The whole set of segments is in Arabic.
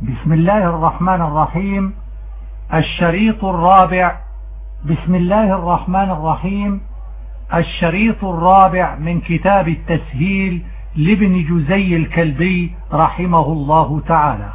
بسم الله الرحمن الرحيم. الشريط الرابع. بسم الله الرحمن الرحيم. الشريط الرابع من كتاب التسهيل لابن جزي الكلبي رحمه الله تعالى.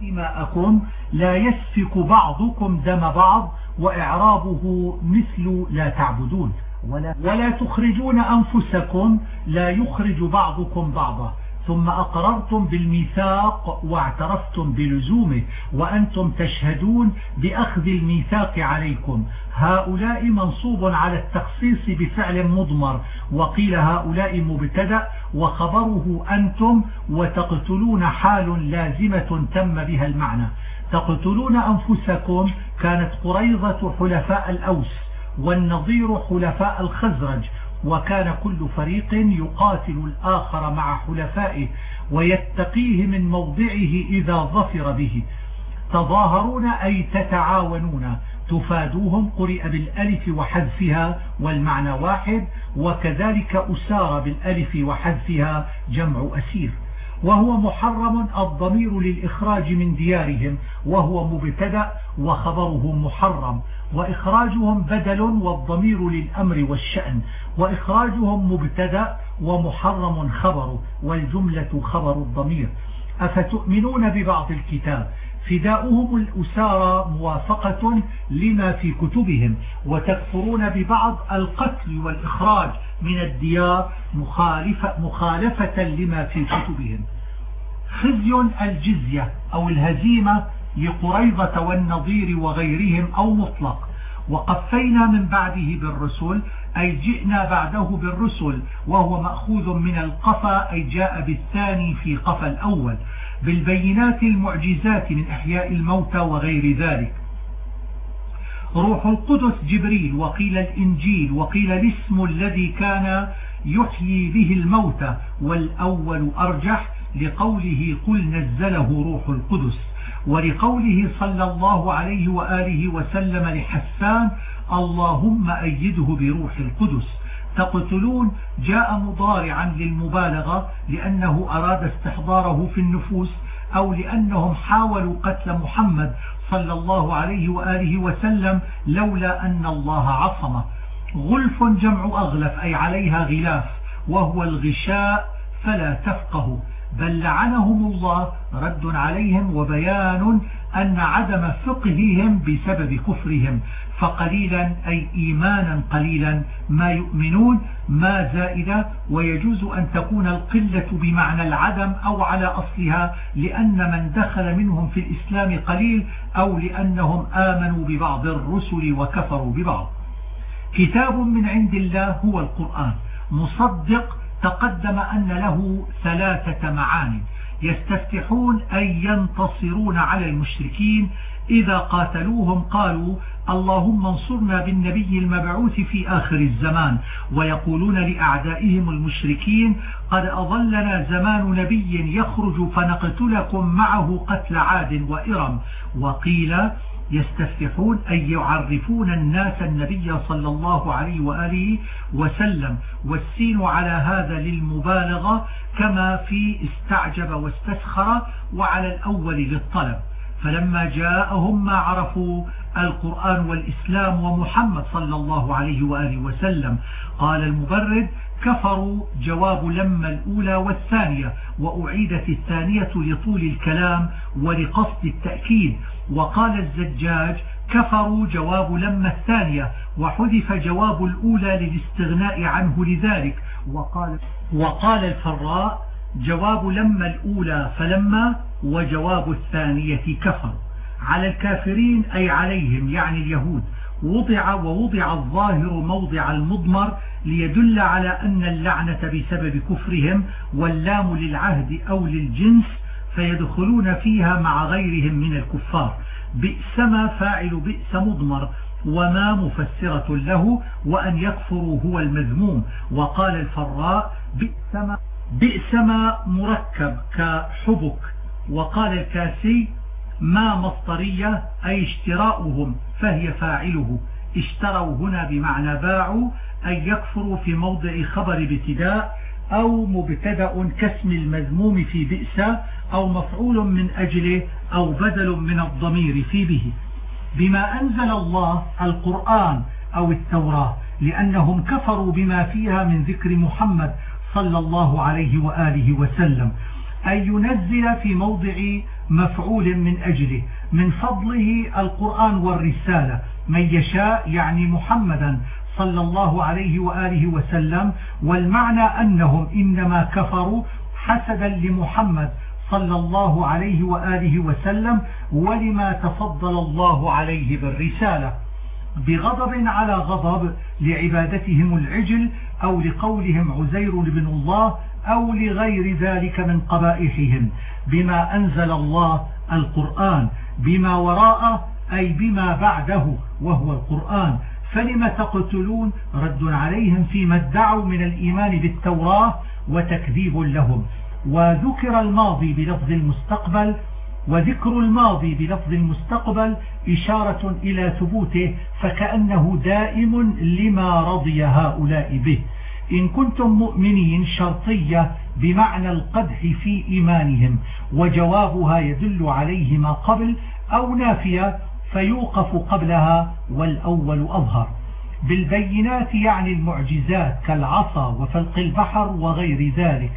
دماءكم لا يسفك بعضكم دم بعض وإعرابه مثل لا تعبدون. ولا, ولا تخرجون أنفسكم لا يخرج بعضكم بعضا. ثم أقررتم بالميثاق واعترفتم بلزومه وأنتم تشهدون بأخذ الميثاق عليكم. هؤلاء منصوب على التخصيص بفعل مضمر. وقيل هؤلاء مبتدأ وخبره أنتم وتقتلون حال لازمة تم بها المعنى. تقتلون أنفسكم كانت قريضة حلفاء الأوس والنظير حلفاء الخزرج. وكان كل فريق يقاتل الآخر مع حلفائه ويتقيه من موضعه إذا ظفر به. تظاهرون أي تتعاونون. تفادوهم قرئ بالألف وحذفها والمعنى واحد وكذلك أسار بالألف وحذفها جمع أسير. وهو محرم الضمير للإخراج من ديارهم وهو مبتدأ وخبره محرم. وإخراجهم بدل والضمير للأمر والشأن وإخراجهم مبتدأ ومحرم خبر والجملة خبر الضمير. أفتؤمنون ببعض الكتاب؟ فداؤهم الأسارى موافقة لما في كتبهم وتكفرون ببعض القتل والإخراج من الديار مخالفة, مخالفة لما في كتبهم. خزي الجزية أو الهزيمة لقريضة والنظير وغيرهم أو مطلق. وقفينا من بعده بالرسل أي جئنا بعده بالرسل وهو مأخوذ من القفا أي جاء بالثاني في قفا الأول. بالبينات المعجزات من إحياء الموتى وغير ذلك. روح القدس جبريل وقيل الإنجيل وقيل الاسم الذي كان يحيي به الموتى والأول أرجح لقوله قل نزله روح القدس. ولقوله صلى الله عليه وآله وسلم لحسان اللهم أيده بروح القدس. تقتلون؟ جاء مضارعا للمبالغة لأنه أراد استحضاره في النفوس أو لأنهم حاولوا قتل محمد صلى الله عليه وآله وسلم لولا أن الله عصمه. غلف جمع أغلف أي عليها غلاف وهو الغشاء فلا تفقه بل لعنهم الله رد عليهم وبيان أن عدم فقههم بسبب كفرهم. فقليلا أي إيمانا قليلا ما يؤمنون ما زائدة ويجوز أن تكون القلة بمعنى العدم أو على أصلها لأن من دخل منهم في الإسلام قليل أو لأنهم آمنوا ببعض الرسل وكفروا ببعض. كتاب من عند الله هو القرآن مصدق تقدم أن له ثلاثة معاني. يستفتحون أي ينتصرون على المشركين. إذا قاتلوهم قالوا اللهم انصرنا بالنبي المبعوث في آخر الزمان ويقولون لأعدائهم المشركين قد أظلنا زمان نبي يخرج فنقتلكم معه قتل عاد وإرم. وقيل يستفتحون أي يعرفون الناس النبي صلى الله عليه وآله وسلم والسين على هذا للمبالغة كما في استعجب واستسخر وعلى الأول للطلب. فلما جاءهم ما عرفوا القرآن والإسلام ومحمد صلى الله عليه وآله وسلم قال المبرد كفروا جواب لما الأولى والثانية وأعيدت الثانية لطول الكلام ولقصد التأكيد. وقال الزجاج كفروا جواب لما الثانية وحذف جواب الأولى للاستغناء عنه لذلك وقال, وقال الفراء جواب لما الأولى فلما وجواب الثانية كفر على الكافرين أي عليهم يعني اليهود وضع ووضع الظاهر موضع المضمر ليدل على أن اللعنة بسبب كفرهم واللام للعهد أو للجنس فيدخلون فيها مع غيرهم من الكفار بئس ما فاعل بئس مضمر وما مفسرة له وأن يكفروا هو المذموم. وقال الفراء بئس ما, بئس ما مركب كحبك. وقال الكاسي ما مصطرية أي اشتراؤهم فهي فاعله. اشتروا هنا بمعنى باعوا أي يكفروا في موضع خبر ابتداء أو مبتدأ كاسم المذموم في بئس أو مفعول من أجله أو بدل من الضمير في به. بما أنزل الله القرآن أو التوراة لأنهم كفروا بما فيها من ذكر محمد صلى الله عليه وآله وسلم أن ينزل في موضع مفعول من أجله من فضله القرآن والرسالة. من يشاء يعني محمدا صلى الله عليه وآله وسلم والمعنى أنهم إنما كفروا حسدا لمحمد صلى الله عليه وآله وسلم ولما تفضل الله عليه بالرسالة. بغضب على غضب لعبادتهم العجل أو لقولهم عزير بن الله أو لغير ذلك من قبائحهم. بما أنزل الله القرآن بما وراءه أي بما بعده وهو القرآن. فلم تقتلون رد عليهم فيما ادعوا من الإيمان بالتوراة وتكذيب لهم. وذكر الماضي بلفظ المستقبل وذكر الماضي بلفظ المستقبل إشارة إلى ثبوته فكأنه دائم لما رضي هؤلاء به. إن كنتم مؤمنين شرطية بمعنى القدح في إيمانهم وجوابها يدل عليه ما قبل أو نافية فيوقف قبلها والأول أظهر. بالبينات يعني المعجزات كالعصا وفلق البحر وغير ذلك.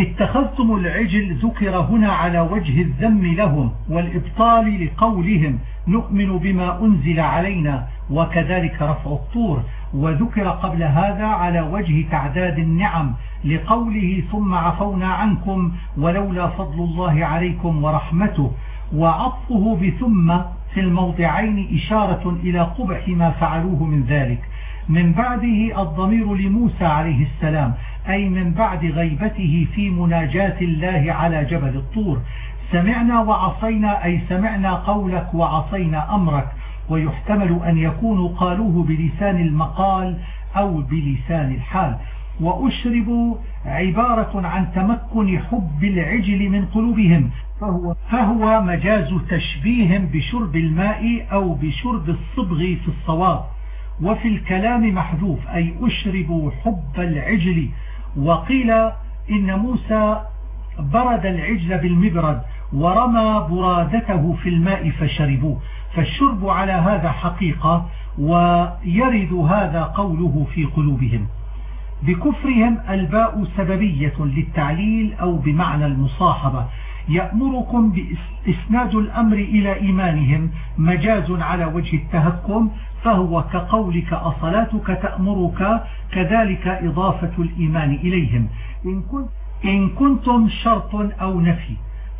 اتخذتم العجل ذكر هنا على وجه الذم لهم والإبطال لقولهم نؤمن بما أنزل علينا وكذلك رفع الطور وذكر قبل هذا على وجه تعداد النعم لقوله ثم عفونا عنكم ولولا فضل الله عليكم ورحمته وعطفه بثم في الموضعين إشارة إلى قبح ما فعلوه من ذلك. من بعده الضمير لموسى عليه السلام أي من بعد غيبته في مناجاة الله على جبل الطور. سمعنا وعصينا أي سمعنا قولك وعصينا أمرك. ويحتمل أن يكونوا قالوه بلسان المقال أو بلسان الحال. وأشربوا عبارة عن تمكن حب العجل من قلوبهم. فهو, فهو مجاز تشبيه بشرب الماء أو بشرب الصبغ في الصواب. وفي الكلام محذوف أي أشربوا حب العجل. وقيل إن موسى برد العجل بالمبرد ورمى برادته في الماء فشربوه. فالشرب على هذا حقيقة ويرد هذا قوله في قلوبهم. بكفرهم الباء سببية للتعليل أو بمعنى المصاحبة. يأمركم بإسناد الأمر إلى إيمانهم مجاز على وجه التهكم فهو كقولك أصلاتك تأمرك كذلك إضافة الإيمان إليهم. إن كنتم شرط أو نفي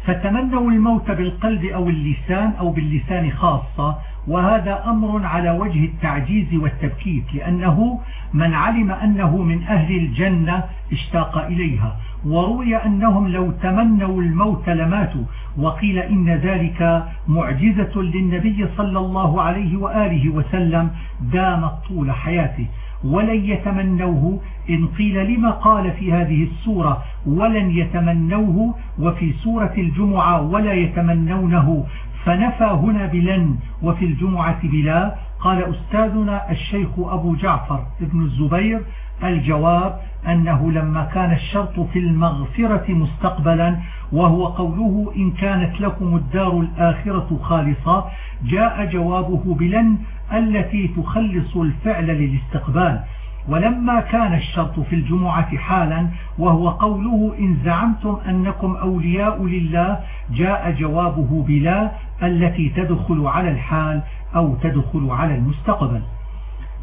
فتمنوا الموت بالقلب أو اللسان أو باللسان خاصة وهذا أمر على وجه التعجيز والتبكيت لأنه من علم أنه من أهل الجنة اشتاق إليها وروي أنهم لو تمنوا الموت لماتوا وقيل إن ذلك معجزة للنبي صلى الله عليه وآله وسلم دامت طول حياته. ولن يتمنوه إن قيل لما قال في هذه السورة ولن يتمنوه وفي سورة الجمعة ولا يتمنونه فنفى هنا بلن وفي الجمعة بلا قال أستاذنا الشيخ أبو جعفر ابن الزبير الجواب أنه لما كان الشرط في المغفرة مستقبلا وهو قوله إن كانت لكم الدار الآخرة خالصة جاء جوابه بلن التي تخلص الفعل للاستقبال. ولما كان الشرط في الجمعة حالا وهو قوله إن زعمتم أنكم أولياء لله جاء جوابه بلا التي تدخل على الحال أو تدخل على المستقبل.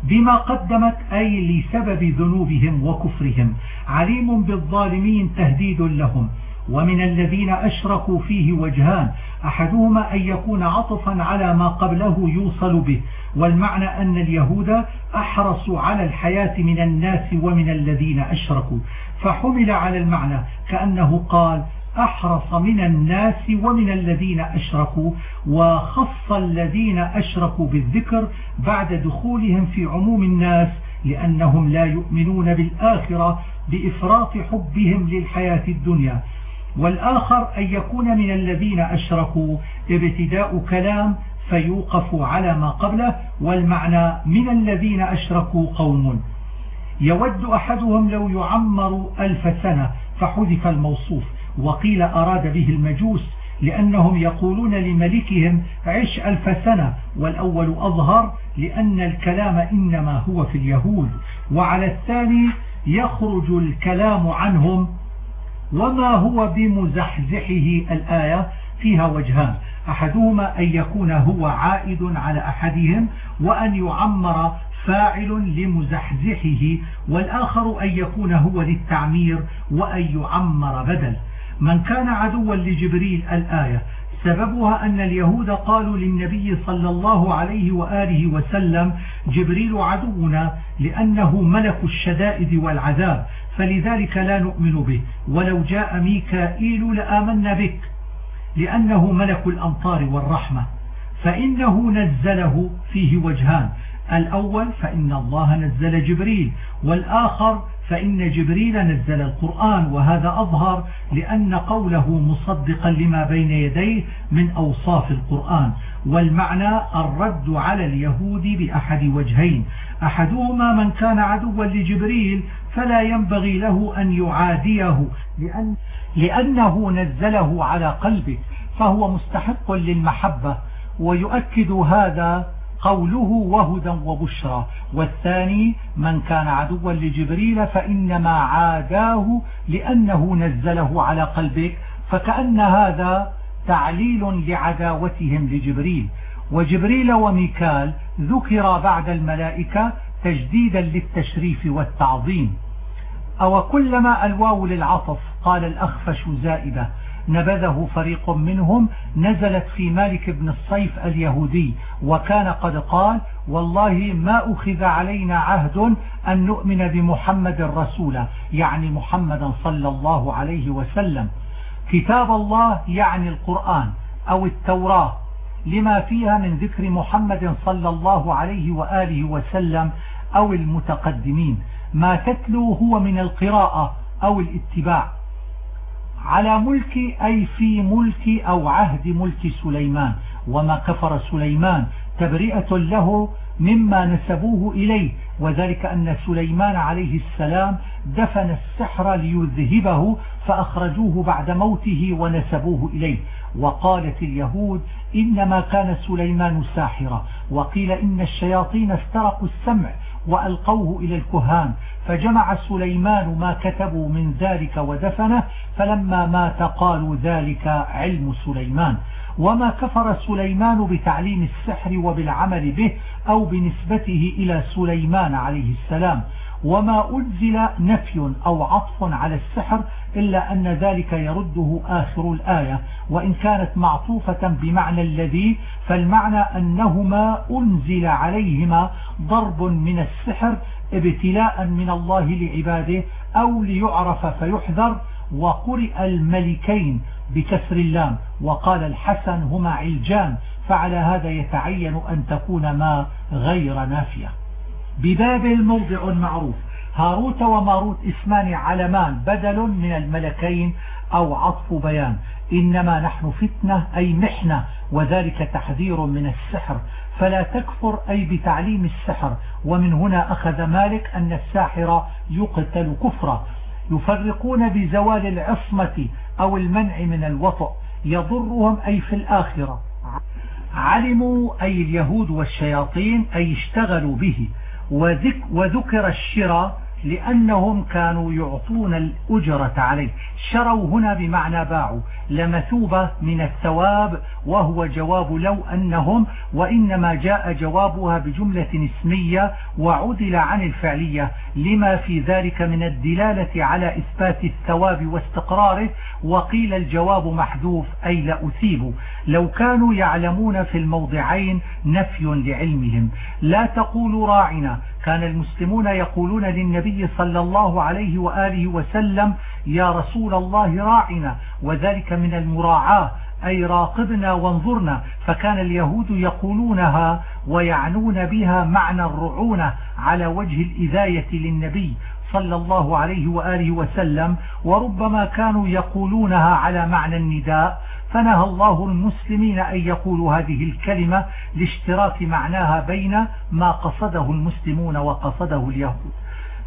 بما قدمت أي لسبب ذنوبهم وكفرهم عليم بالظالمين تهديد لهم. ومن الذين أشركوا فيه وجهان أحدهما أن يكون عطفا على ما قبله يوصل به. والمعنى أن اليهود أحرصوا على الحياة من الناس ومن الذين أشركوا. فحمل على المعنى كأنه قال أحرص من الناس ومن الذين أشركوا وخص الذين أشركوا بالذكر بعد دخولهم في عموم الناس لأنهم لا يؤمنون بالآخرة بإفراط حبهم للحياة الدنيا. والآخر أن يكون من الذين أشركوا ابتداء كلام فيوقف على ما قبله والمعنى من الذين أشركوا قوم. يود أحدهم لو يعمر ألف سنة فحذف الموصوف. وقيل أراد به المجوس لأنهم يقولون لملكهم عش ألف سنة والأول أظهر لأن الكلام إنما هو في اليهود وعلى الثاني يخرج الكلام عنهم وما هو بمزحزحه الآية فيها وجهان أحدهما أن يكون هو عائد على أحدهم وأن يعمر فاعل لمزحزحه والآخر أن يكون هو للتعمير وأن يعمر بدل من كان عدوا لجبريل الآية سببها أن اليهود قالوا للنبي صلى الله عليه وآله وسلم جبريل عدونا لأنه ملك الشدائد والعذاب فلذلك لا نؤمن به ولو جاء ميكائيل لآمنا بك لأنه ملك الأمطار والرحمة. فإنه نزله فيه وجهان الأول فإن الله نزل جبريل والآخر فإن جبريل نزل القرآن وهذا أظهر لأن قوله مصدقا لما بين يديه من أوصاف القرآن والمعنى الرد على اليهود بأحد وجهين أحدهما من كان عدوا لجبريل فلا ينبغي له أن يعاديه لأن لأنه نزله على قلبه فهو مستحق للمحبة ويؤكد هذا قوله وهدى وبشرى والثاني من كان عدوا لجبريل فإنما عاداه لأنه نزله على قلبك فكأن هذا تعليل لعداوتهم لجبريل. وجبريل وميكال ذكر بعد الملائكة تجديدا للتشريف والتعظيم. أو كلما الواو للعطف قال الأخفش زائدة نبذه فريق منهم نزلت في مالك بن الصيف اليهودي. وكان قد قال والله ما أخذ علينا عهد أن نؤمن بمحمد رسولا يعني محمدا صلى الله عليه وسلم. كتاب الله يعني القرآن أو التوراة لما فيها من ذكر محمد صلى الله عليه وآله وسلم أو المتقدمين. ما تتلو هو من القراءة أو الاتباع. على ملك أي في ملك أو عهد ملك سليمان. وما كفر سليمان تبرئة له مما نسبوه إليه. وذلك أن سليمان عليه السلام دفن السحر ليذهبه فأخرجوه بعد موته ونسبوه إليه. وقالت اليهود إنما كان سليمان ساحرا. وقيل إن الشياطين استرقوا السمع وألقوه إلى الكهان. فجمع سليمان ما كتبوا من ذلك ودفنه فلما مات قالوا ذلك علم سليمان. وما كفر سليمان بتعليم السحر وبالعمل به أو بنسبته إلى سليمان عليه السلام. وما أنزل نفي أو عطف على السحر إلا أن ذلك يرده آخر الآية. وإن كانت معطوفة بمعنى الذي فالمعنى أنهما أنزل عليهما ضرب من السحر ابتلاء من الله لعباده أو ليعرف فيحذر وقرئ الملكين بكسر اللام وقال الحسن هما علجان فعلى هذا يتعين أن تكون ما غير نافية. ببابل موضع معروف. هاروت وماروت اسمان علمان بدل من الملكين أو عطف بيان. إنما نحن فتنة أي محنة وذلك تحذير من السحر. فلا تكفر أي بتعليم السحر ومن هنا أخذ مالك أن الساحر يقتل كفرا. يفرقون بزوال العصمة أو المنع من الوطأ. يضرهم أي في الآخرة. علموا أي اليهود والشياطين أي اشتغلوا به. وذكر الشراء لأنهم كانوا يعطون الأجرة عليه. شروا هنا بمعنى باعوا. لمثوبة من الثواب وهو جواب لو أنهم وإنما جاء جوابها بجملة اسمية وعدل عن الفعلية. لما في ذلك من الدلالة على إثبات الثواب واستقراره وقيل الجواب محذوف أي لأثيب لو كانوا يعلمون في الموضعين نفي لعلمهم. لا تقولوا راعنا كان المسلمون يقولون للنبي صلى الله عليه وآله وسلم يا رسول الله راعنا. وذلك من المراعاة أي راقبنا وانظرنا. فكان اليهود يقولونها ويعنون بها معنى الرعونة على وجه الإذاية للنبي صلى الله عليه وآله وسلم. وربما كانوا يقولونها على معنى النداء فنهى الله المسلمين أن يقولوا هذه الكلمة لاشتراك معناها بين ما قصده المسلمون وقصده اليهود.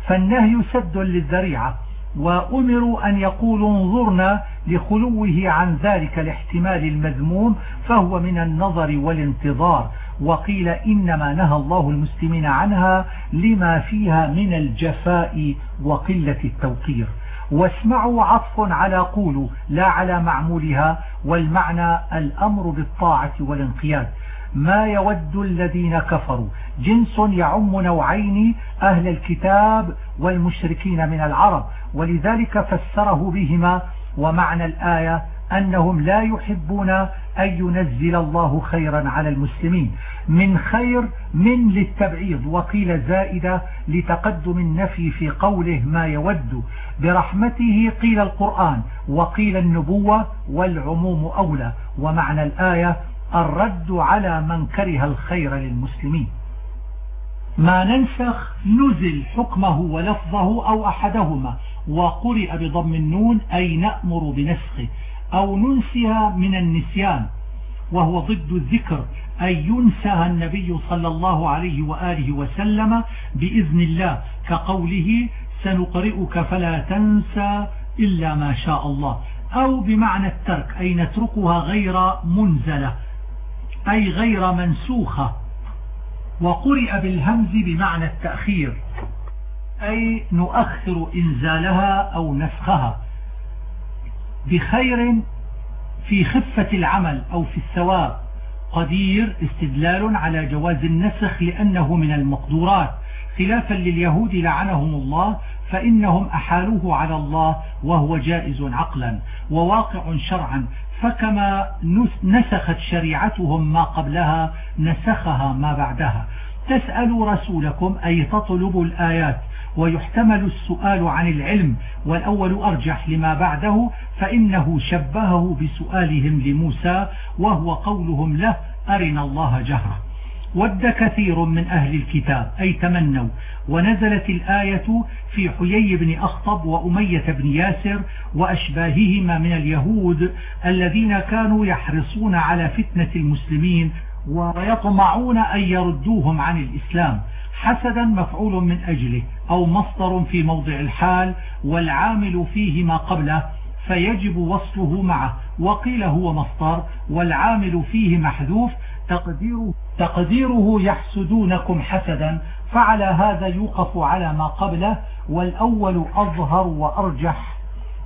فالنهي سد للذريعة وأمروا أن يقولوا انظرنا لخلوه عن ذلك الاحتمال المذموم فهو من النظر والانتظار. وقيل إنما نهى الله المسلمين عنها لما فيها من الجفاء وقلة التوقير. واسمعوا عطف على قولوا لا على معمولها والمعنى الأمر بالطاعة والانقياد. ما يود الذين كفروا؟ جنس يعم نوعين أهل الكتاب والمشركين من العرب. ولذلك فسره بهما ومعنى الآية أنهم لا يحبون أن ينزل الله خيرا على المسلمين من خير من للتبعيض. وقيل زائدة لتقدم النفي في قوله ما يود. برحمته قيل القرآن وقيل النبوة والعموم أولى. ومعنى الآية الرد على من كره الخير للمسلمين. ما ننسخ نزل حكمه ولفظه أو أحدهما. وقرئ بضم النون أي نأمر بنسخه. أو ننسها من النسيان وهو ضد الذكر أي ينسها النبي صلى الله عليه وآله وسلم بإذن الله كقوله سنقرئك فلا تنسى إلا ما شاء الله. أو بمعنى الترك أي نتركها غير منزلة أي غير منسوخة وقرئ بالهمز بمعنى التأخير أي نؤخر إنزالها أو نسخها. بخير في خفة العمل أو في الثواب. قدير استدلال على جواز النسخ لأنه من المقدورات. خلافا لليهود لعنهم الله فإنهم أحالوه على الله وهو جائز عقلا وواقع شرعا. فكما نسخت شريعتهم ما قبلها نسخها ما بعدها. تسأل رسولكم أي تطلب الآيات ويحتمل السؤال عن العلم والأول أرجح لما بعده فإنه شبهه بسؤالهم لموسى وهو قولهم له أرنا الله جهرة. ود كثير من أهل الكتاب أي تمنوا ونزلت الآية في حيي بن أخطب وأمية بن ياسر وأشباههما من اليهود الذين كانوا يحرصون على فتنة المسلمين ويطمعون أن يردوهم عن الإسلام. حسدا مفعول من أجله أو مصدر في موضع الحال والعامل فيه ما قبله فيجب وصله معه. وقيل هو مصدر والعامل فيه محذوف. تقديره, تقديره يحسدونكم حسدا فعلى هذا يوقف على ما قبله. والأول أظهر وأرجح.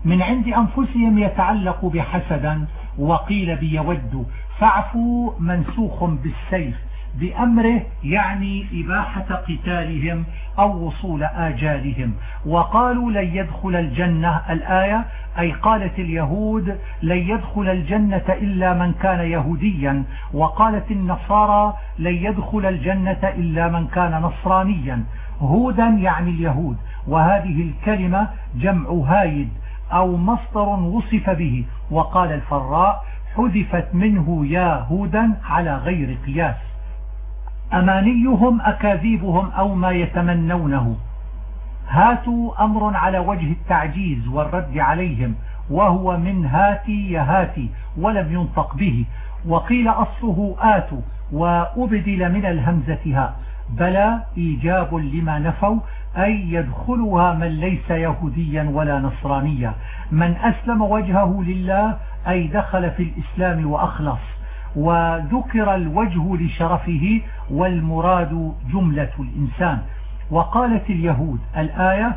من عند أنفسهم يتعلق بحسدا. وقيل بيود. فاعفوا منسوخ بالسيف. بأمره يعني إباحة قتالهم أو وصول آجالهم. وقالوا لن يدخل الجنة الآية أي قالت اليهود لن يدخل الجنة إلا من كان يهوديا وقالت النصارى لن يدخل الجنة إلا من كان نصرانيا. هودا يعني اليهود. وهذه الكلمة جمع هايد أو مصدر وصف به. وقال الفراء حذفت منه يا هودا على غير قياس. أمانيهم أكاذيبهم أو ما يتمنونه. هاتوا أمر على وجه التعجيز والرد عليهم وهو من هاتي يهاتي ولم ينطق به. وقيل أصله آتوا وأبدل من الهمزة ها. بلى إيجاب لما نفوا أي يدخلها من ليس يهوديا ولا نصرانيا. من أسلم وجهه لله أي دخل في الإسلام وأخلص. وذكر الوجه لشرفه والمراد جملة الإنسان. وقالت اليهود الآية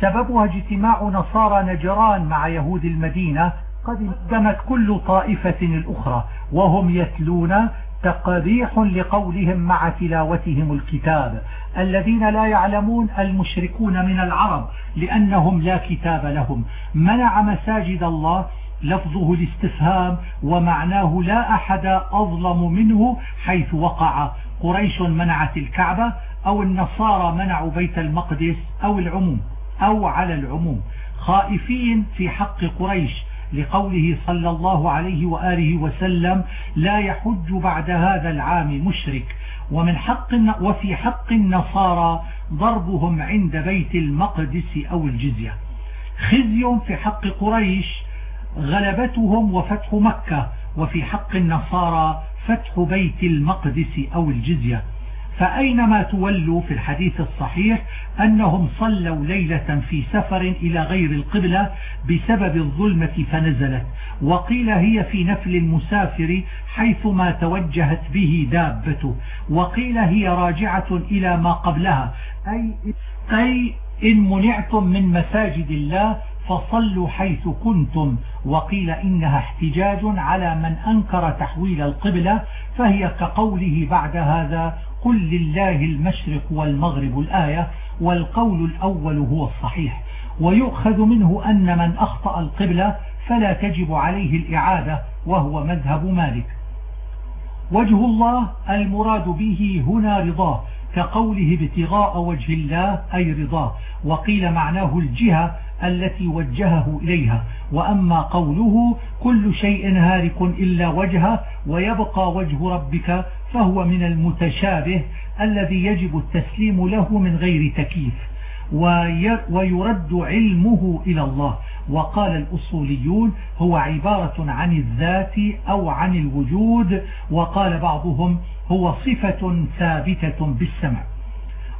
سببها اجتماع نصارى نجران مع يهود المدينة قد اندمت كل طائفة الأخرى وهم يتلون تقبيح لقولهم مع تلاوتهم الكتاب. الذين لا يعلمون المشركون من العرب لأنهم لا كتاب لهم. منع مساجد الله لفظه الاستفهام ومعناه لا أحد أظلم منه حيث وقع. قريش منعت الكعبة أو النصارى منعوا بيت المقدس أو العموم أو على العموم. خائفين في حق قريش لقوله صلى الله عليه وآله وسلم لا يحج بعد هذا العام مشرك. ومن حق وفي حق النصارى ضربهم عند بيت المقدس أو الجزية. خزي في حق قريش غلبتهم وفتح مكة وفي حق النصارى فتح بيت المقدس أو الجزية. فأينما تولوا في الحديث الصحيح أنهم صلوا ليلة في سفر إلى غير القبلة بسبب الظلمة فنزلت. وقيل هي في نفل المسافر حيثما توجهت به دابته. وقيل هي راجعة إلى ما قبلها. أي, أي إن منعتم من مساجد الله فصلوا حيث كنتم. وقيل إنها احتجاج على من أنكر تحويل القبلة فهي كقوله بعد هذا قل لله المشرق والمغرب الآية والقول الأول هو الصحيح. ويؤخذ منه أن من أخطأ القبلة فلا تجب عليه الإعادة وهو مذهب مالك. وجه الله المراد به هنا رضاه كقوله ابتغاء وجه الله أي رضاه. وقيل معناه الجهة التي وجهه إليها. وأما قوله كل شيء هارك إلا وجهه ويبقى وجه ربك فهو من المتشابه الذي يجب التسليم له من غير تكييف. ويرد علمه إلى الله. وقال الأصوليون هو عبارة عن الذات أو عن الوجود. وقال بعضهم هو صفة ثابتة بالسمع.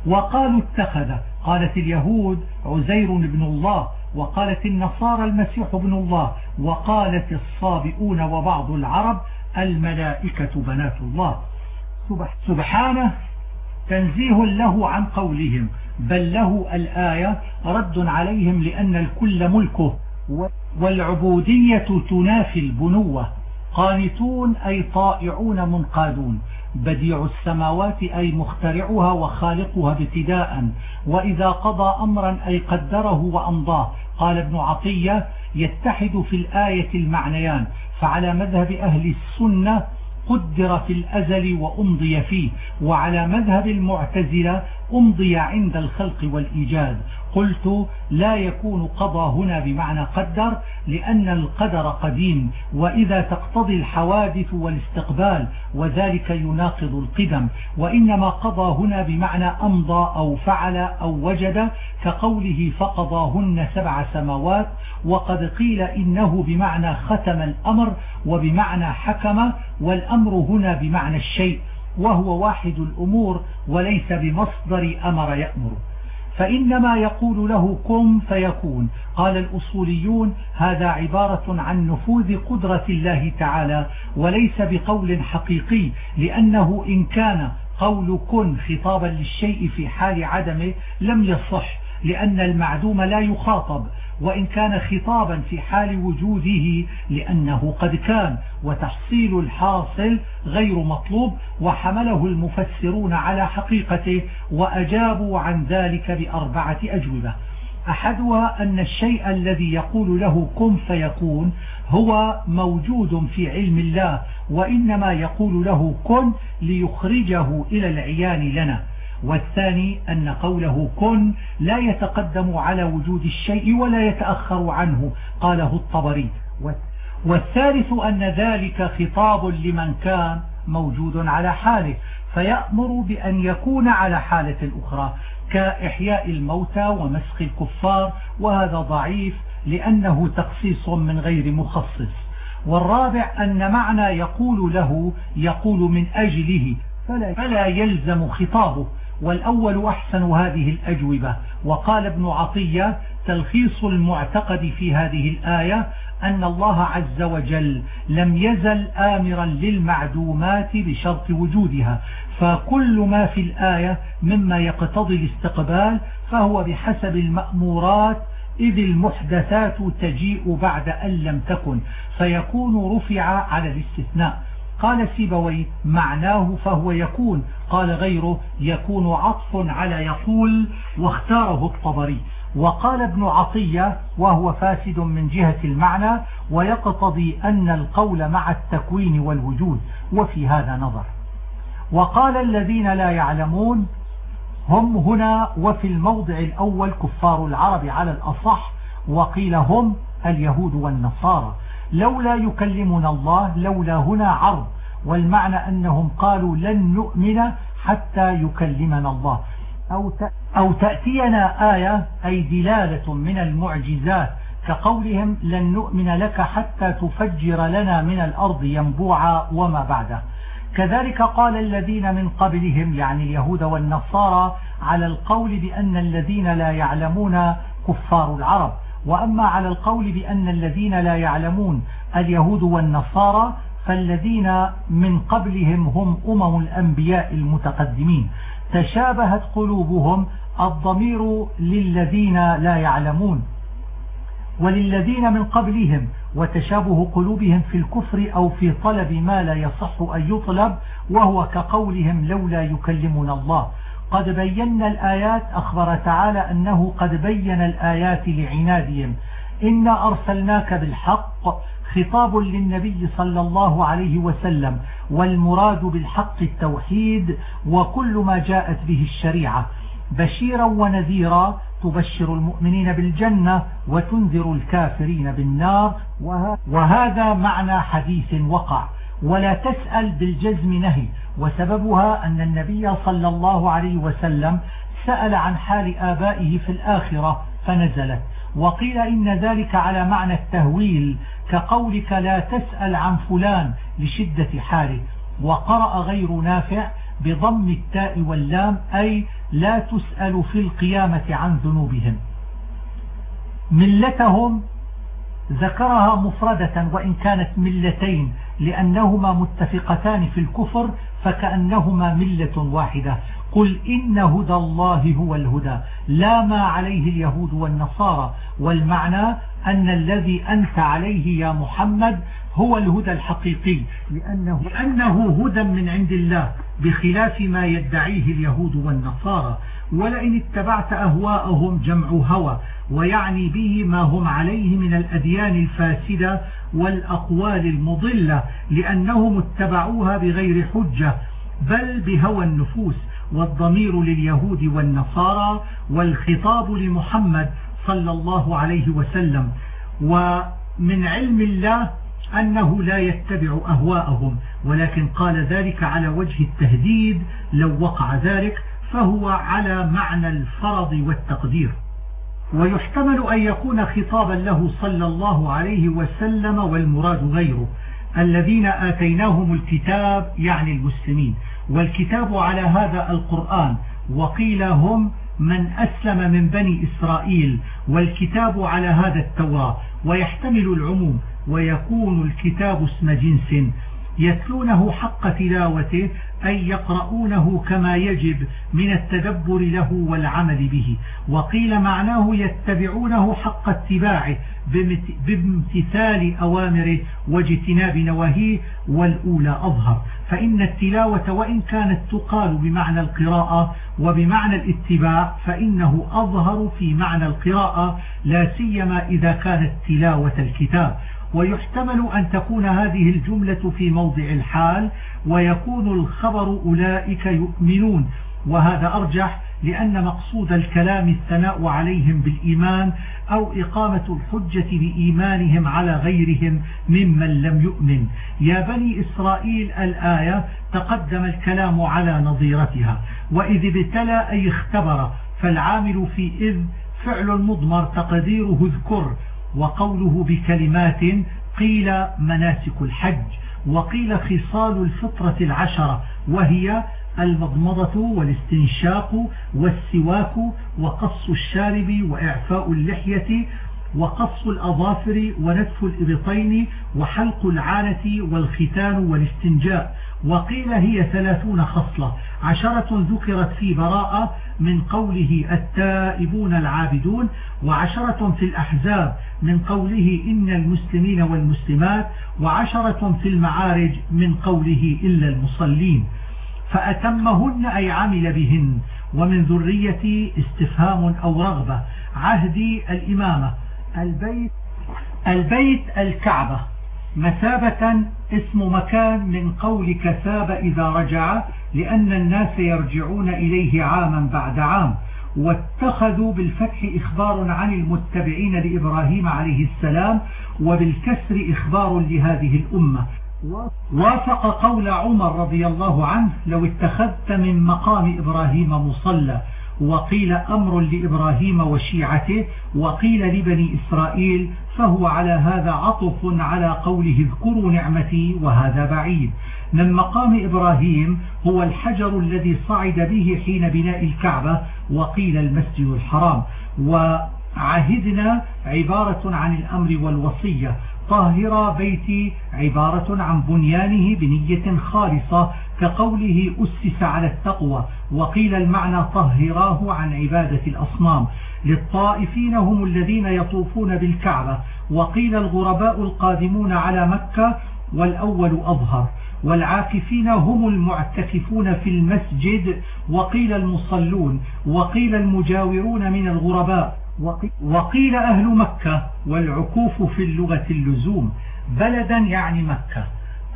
وقالوا اتخذ. قالت اليهود عزير بن الله وقالت النصارى المسيح ابن الله وقالت الصابئون وبعض العرب الملائكة بنات الله. سبحانه تنزيه له عن قولهم بل له الآية رد عليهم لأن الكل ملكه والعبودية تنافي البنوة. قانتون أي طائعون منقادون. بديع السماوات أي مخترعها وخالقها ابتداء وإذا قضى أمرا أي قدره وأمضاه. قال ابن عطية يتحد في الآية المعنيان فعلى مذهب أهل السنة قدر في الأزل وأمضي فيه وعلى مذهب المعتزلة أمضي عند الخلق والإيجاد. قلت لا يكون قضى هنا بمعنى قدر لأن القدر قديم وإذا تقتضي الحوادث والاستقبال وذلك يناقض القدم. وإنما قضى هنا بمعنى أمضى أو فعل أو وجد كقوله فقضاهن سبع سماوات وقد قيل إنه بمعنى ختم الأمر وبمعنى حكم والأمر هنا بمعنى الشيء وهو واحد الأمور وليس بمصدر أمر يأمر. فإنما يقول له كن فيكون. قال الأصوليون هذا عبارة عن نفوذ قدرة الله تعالى وليس بقول حقيقي لأنه إن كان قول كن خطابا للشيء في حال عدمه لم يصح لأن المعدوم لا يخاطب. وإن كان خطابا في حال وجوده لأنه قد كان وتحصيل الحاصل غير مطلوب وحمله المفسرون على حقيقته وأجابوا عن ذلك بأربعة أجوبة. أحدها أن الشيء الذي يقول له كن فيكون هو موجود في علم الله وإنما يقول له كن ليخرجه إلى العيان لنا. والثاني أن قوله كن لا يتقدم على وجود الشيء ولا يتأخر عنه قاله الطبري. والثالث أن ذلك خطاب لمن كان موجود على حاله فيأمر بأن يكون على حالة أخرى كإحياء الموتى ومسخ الكفار وهذا ضعيف لأنه تخصيص من غير مخصص. والرابع أن معنى يقول له يقول من أجله فلا, فلا يلزم خطابه. والأول أحسن هذه الأجوبة. وقال ابن عطية تلخيص المعتقد في هذه الآية أن الله عز وجل لم يزل آمرا للمعدومات بشرط وجودها. فكل ما في الآية مما يقتضي الاستقبال فهو بحسب المأمورات إذ المحدثات تجيء بعد أن لم تكن. فيكون رفع على الاستثناء. قال سيبوي معناه فهو يكون. قال غيره يكون عطف على يقول واختاره الطبري. وقال ابن عطية وهو فاسد من جهة المعنى ويقتضي أن القول مع التكوين والوجود وفي هذا نظر. وقال الذين لا يعلمون هم هنا وفي الموضع الأول كفار العرب على الأصح وقيل هم اليهود والنصارى. لولا يكلمنا الله لولا هنا عرض والمعنى أنهم قالوا لن نؤمن حتى يكلمنا الله. أو, تأتينا آية أي دلالة من المعجزات كقولهم لن نؤمن لك حتى تفجر لنا من الأرض ينبوعا وما بعده. كذلك قال الذين من قبلهم يعني اليهود والنصارى على القول بأن الذين لا يعلمون كفار العرب. وأما على القول بأن الذين لا يعلمون اليهود والنصارى فالذين من قبلهم هم أمم الأنبياء المتقدمين. تشابهت قلوبهم الضمير للذين لا يعلمون وللذين من قبلهم وتشابه قلوبهم في الكفر أو في طلب ما لا يصح أن يطلب وهو كقولهم لولا يكلمنا الله. قد بينا الآيات أخبر تعالى أنه قد بين الآيات لعنادهم. إنا أرسلناك بالحق خطاب للنبي صلى الله عليه وسلم والمراد بالحق التوحيد وكل ما جاءت به الشريعة. بشيرا ونذيرا تبشر المؤمنين بالجنة وتنذر الكافرين بالنار. وهذا معنى حديث وقع. ولا تسأل بالجزم نهي. وسببها أن النبي صلى الله عليه وسلم سأل عن حال آبائه في الآخرة فنزلت. وقيل إن ذلك على معنى التهويل كقولك لا تسأل عن فلان لشدة حاله. وقرأ غير نافع بضم التاء واللام أي لا تسأل في القيامة عن ذنوبهم. ملتهم ذكرها مفردة وإن كانت ملتين لأنهما متفقتان في الكفر فكأنهما ملة واحدة. قل إن هدى الله هو الهدى لا ما عليه اليهود والنصارى. والمعنى أن الذي أنت عليه يا محمد هو الهدى الحقيقي لأنه, لأنه هدى من عند الله بخلاف ما يدعيه اليهود والنصارى. ولئن اتبعت أهواءهم جمع هوى ويعني به ما هم عليه من الأديان الفاسدة والأقوال المضلة لأنهم اتبعوها بغير حجة بل بهوى النفوس والضمير لليهود والنصارى والخطاب لمحمد صلى الله عليه وسلم. ومن علم الله أنه لا يتبع أهواءهم ولكن قال ذلك على وجه التهديد لو وقع ذلك فهو على معنى الفرض والتقدير. ويحتمل أن يكون خطابا له صلى الله عليه وسلم والمراد غيره الذين آتيناهم الكتاب يعني المسلمين. والكتاب على هذا القرآن وقيل هم من أسلم من بني إسرائيل. والكتاب على هذا التوراة ويحتمل العموم ويكون الكتاب اسم جنس يتلونه حق تلاوته أي يقرؤونه كما يجب من التدبر له والعمل به. وقيل معناه يتبعونه حق اتباعه بامتثال أوامره واجتناب نواهيه والأولى أظهر. فإن التلاوة وإن كانت تقال بمعنى القراءة وبمعنى الاتباع فإنه أظهر في معنى القراءة لا سيما إذا كانت تلاوة الكتاب. ويحتمل أن تكون هذه الجملة في موضع الحال ويكون الخبر أولئك يؤمنون. وهذا أرجح لأن مقصود الكلام الثناء عليهم بالإيمان أو إقامة الحجة بإيمانهم على غيرهم ممن لم يؤمن. يا بني إسرائيل الآية تقدم الكلام على نظيرتها. وإذ ابتلى أي اختبر فالعامل في إذ فعل مضمر تقديره اذكر. وقوله بكلمات قيل مناسك الحج وقيل خصال الفطرة العشرة وهي المضمضة والاستنشاق والسواك وقص الشارب وإعفاء اللحية وقص الأظافر ونتف الإبطين وحلق العانة والختان والاستنجاء وقيل هي ثلاثون خصلة. عشرة ذكرت في براءة من قوله التائبون العابدون وعشرة في الأحزاب من قوله إن المسلمين والمسلمات وعشرة في المعارج من قوله إلا المصلين. فأتمهن أي عمل بهن ومن ذريتي استفهام أو رغبة. عهدي الإمامة. البيت البيت الكعبة. مثابة اسم مكان من قول كثاب إذا رجع. لأن الناس يرجعون إليه عاما بعد عام واتخذوا بالفتح إخبار عن المتبعين لإبراهيم عليه السلام وبالكسر إخبار لهذه الأمة. وافق قول عمر رضي الله عنه لو اتخذت من مقام إبراهيم مصلى وقيل أمر لإبراهيم وشيعته وقيل لبني إسرائيل فهو على هذا عطف على قوله اذكروا نعمتي وهذا بعيد من مقام إبراهيم هو الحجر الذي صعد به حين بناء الكعبة وقيل المسجد الحرام. وعهدنا عبارة عن الأمر والوصية. طاهر بيتي عبارة عن بنيانه بنية خالصة كقوله أسس على التقوى. وقيل المعنى طهراه عن عبادة الأصنام. للطائفين هم الذين يطوفون بالكعبة. وقيل الغرباء القادمون على مكة والأول أظهر. والعاكفين هم المعتكفون في المسجد وقيل المصلون وقيل المجاورون من الغرباء وقيل أهل مكة والعكوف في اللغة اللزوم بلدا يعني مكة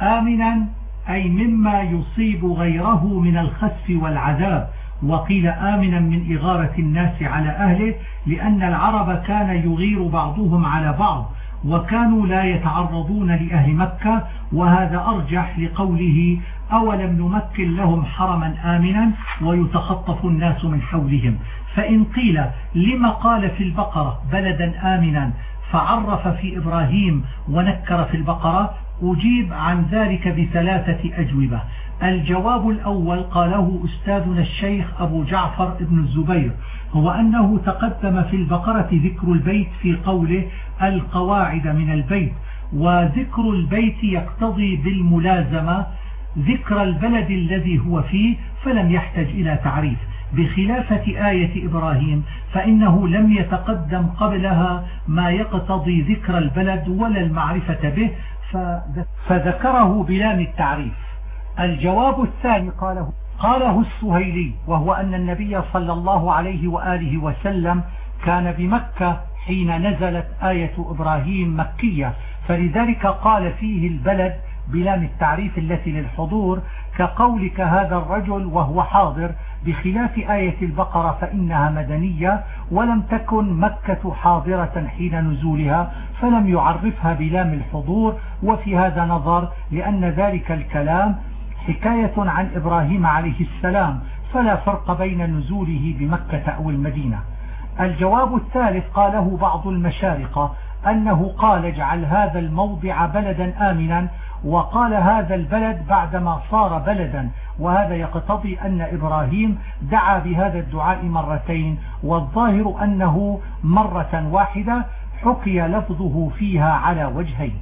آمنا أي مما يصيب غيره من الخسف والعذاب وقيل آمنا من إغارة الناس على أهله لأن العرب كان يغير بعضهم على بعض وكانوا لا يتعرضون لأهل مكة وهذا أرجح لقوله أولم نمكن لهم حرما آمنا ويتخطف الناس من حولهم. فإن قيل لما قال في البقرة بلدا آمنا فعرف في إبراهيم ونكر في البقرة أجيب عن ذلك بثلاثة أجوبة. الجواب الأول قاله أستاذنا الشيخ أبو جعفر بن الزبير هو أنه تقدم في البقرة ذكر البيت في قوله القواعد من البيت. وذكر البيت يقتضي بالملازمة ذكر البلد الذي هو فيه فلم يحتج إلى تعريف. بخلافة آية إبراهيم فإنه لم يتقدم قبلها ما يقتضي ذكر البلد ولا المعرفة به فذكره بلام التعريف. الجواب الثاني قاله قاله السهيلي وهو أن النبي صلى الله عليه وآله وسلم كان بمكة حين نزلت آية إبراهيم مكية. فلذلك قال فيه البلد بلام التعريف التي للحضور كقولك هذا الرجل وهو حاضر بخلاف آية البقرة فإنها مدنية ولم تكن مكة حاضرة حين نزولها فلم يعرفها بلام الحضور. وفي هذا نظر لأن ذلك الكلام حكاية عن إبراهيم عليه السلام فلا فرق بين نزوله بمكة أو المدينة. الجواب الثالث قاله بعض المشارقة أنه قال اجعل هذا الموضع بلدا آمنا وقال هذا البلد بعدما صار بلدا. وهذا يقتضي أن إبراهيم دعا بهذا الدعاء مرتين والظاهر أنه مرة واحدة حكي لفظه فيها على وجهين.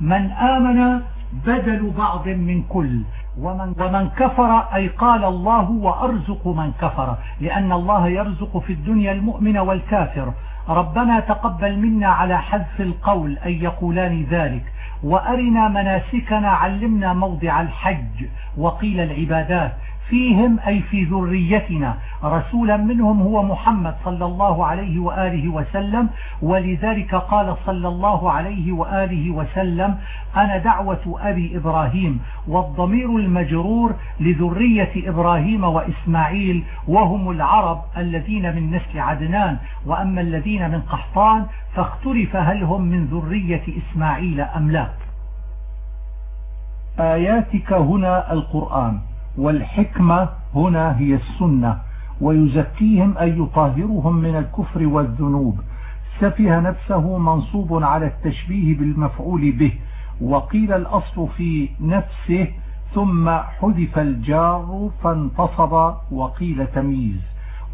من آمن بدل بعض من كل ومن, ومن كفر أي قال الله وأرزق من كفر لأن الله يرزق في الدنيا المؤمن والكافر. ربنا تقبل منا على حذف القول أن يقولان ذلك وأرنا مناسكنا علمنا موضع الحج وقيل العبادات. فيهم أي في ذريتنا. رسولا منهم هو محمد صلى الله عليه وآله وسلم. ولذلك قال صلى الله عليه وآله وسلم أنا دعوة أبي إبراهيم والضمير المجرور لذرية إبراهيم وإسماعيل وهم العرب الذين من نسل عدنان. وأما الذين من قحطان فاختلف هل هم من ذرية إسماعيل أم لا. آياتك هنا القرآن. والحكمة هنا هي السنة ويزكيهم أي يطهرهم من الكفر والذنوب. سفه نفسه منصوب على التشبيه بالمفعول به. وقيل الأصل في نفسه ثم حذف الجار فانتصب وقيل تمييز.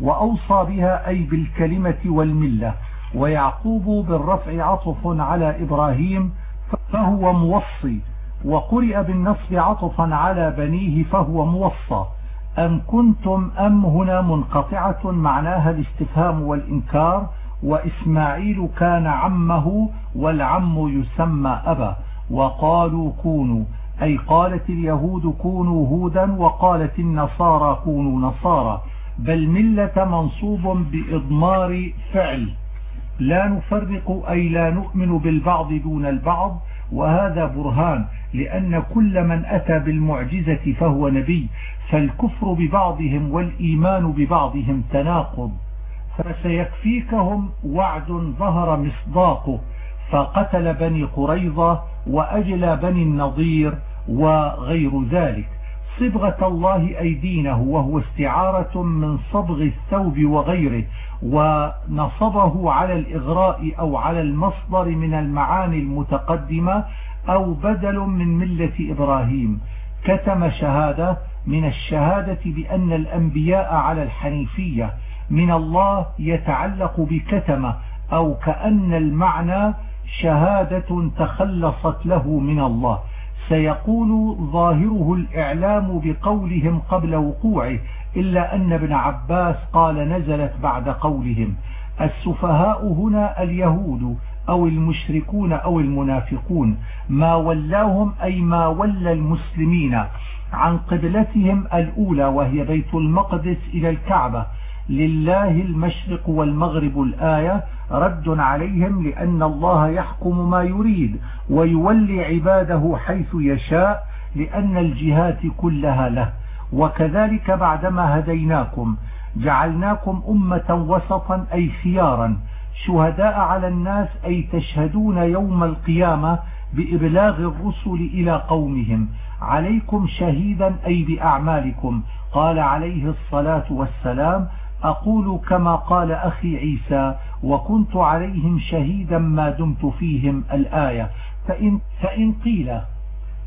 وأوصى بها أي بالكلمة والملة. ويعقوب بالرفع عطف على إبراهيم فهو موصي وقرئ بالنصب عطفا على بنيه فهو موصى. أم كنتم أم هنا منقطعة؟ معناها الاستفهام والإنكار. وإسماعيل كان عمه والعم يسمى أبا. وقالوا كونوا. أي قالت اليهود كونوا هودا وقالت النصارى كونوا نصارى. بل ملة منصوب بإضمار فعل. لا نفرق أي لا نؤمن بالبعض دون البعض. وهذا برهان. لأن كل من أتى بالمعجزة فهو نبي فالكفر ببعضهم والإيمان ببعضهم تناقض. فسيكفيكهم وعد ظهر مصداقه فقتل بني قريظة وأجلى بني النضير وغير ذلك. صبغة الله أي دينه وهو استعارة من صبغ الثوب وغيره ونصبه على الإغراء أو على المصدر من المعاني المتقدمة أو بدل من ملة إبراهيم. كتم شهادة من الشهادة بأن الأنبياء على الحنيفية من الله يتعلق بكتمة أو كأن المعنى شهادة تخلصت له من الله. سيقول ظاهره الإعلام بقولهم قبل وقوعه إلا أن ابن عباس قال نزلت بعد قولهم. السفهاء هنا اليهود أو المشركون أو المنافقون ما ولاهم أي ما ولى المسلمين عن قبلتهم الأولى وهي بيت المقدس إلى الكعبة. لله المشرق والمغرب الآية رد عليهم لأن الله يحكم ما يريد ويولي عباده حيث يشاء لأن الجهات كلها له. وكذلك بعدما هديناكم جعلناكم أمة وسطا أي خيارا شهداء على الناس أي تشهدون يوم القيامة بإبلاغ الرسل إلى قومهم. عليكم شهيدا أي بأعمالكم. قال عليه الصلاة والسلام أقول كما قال أخي عيسى وكنت عليهم شهيدا ما دمت فيهم الآية. فإن, فإن قيل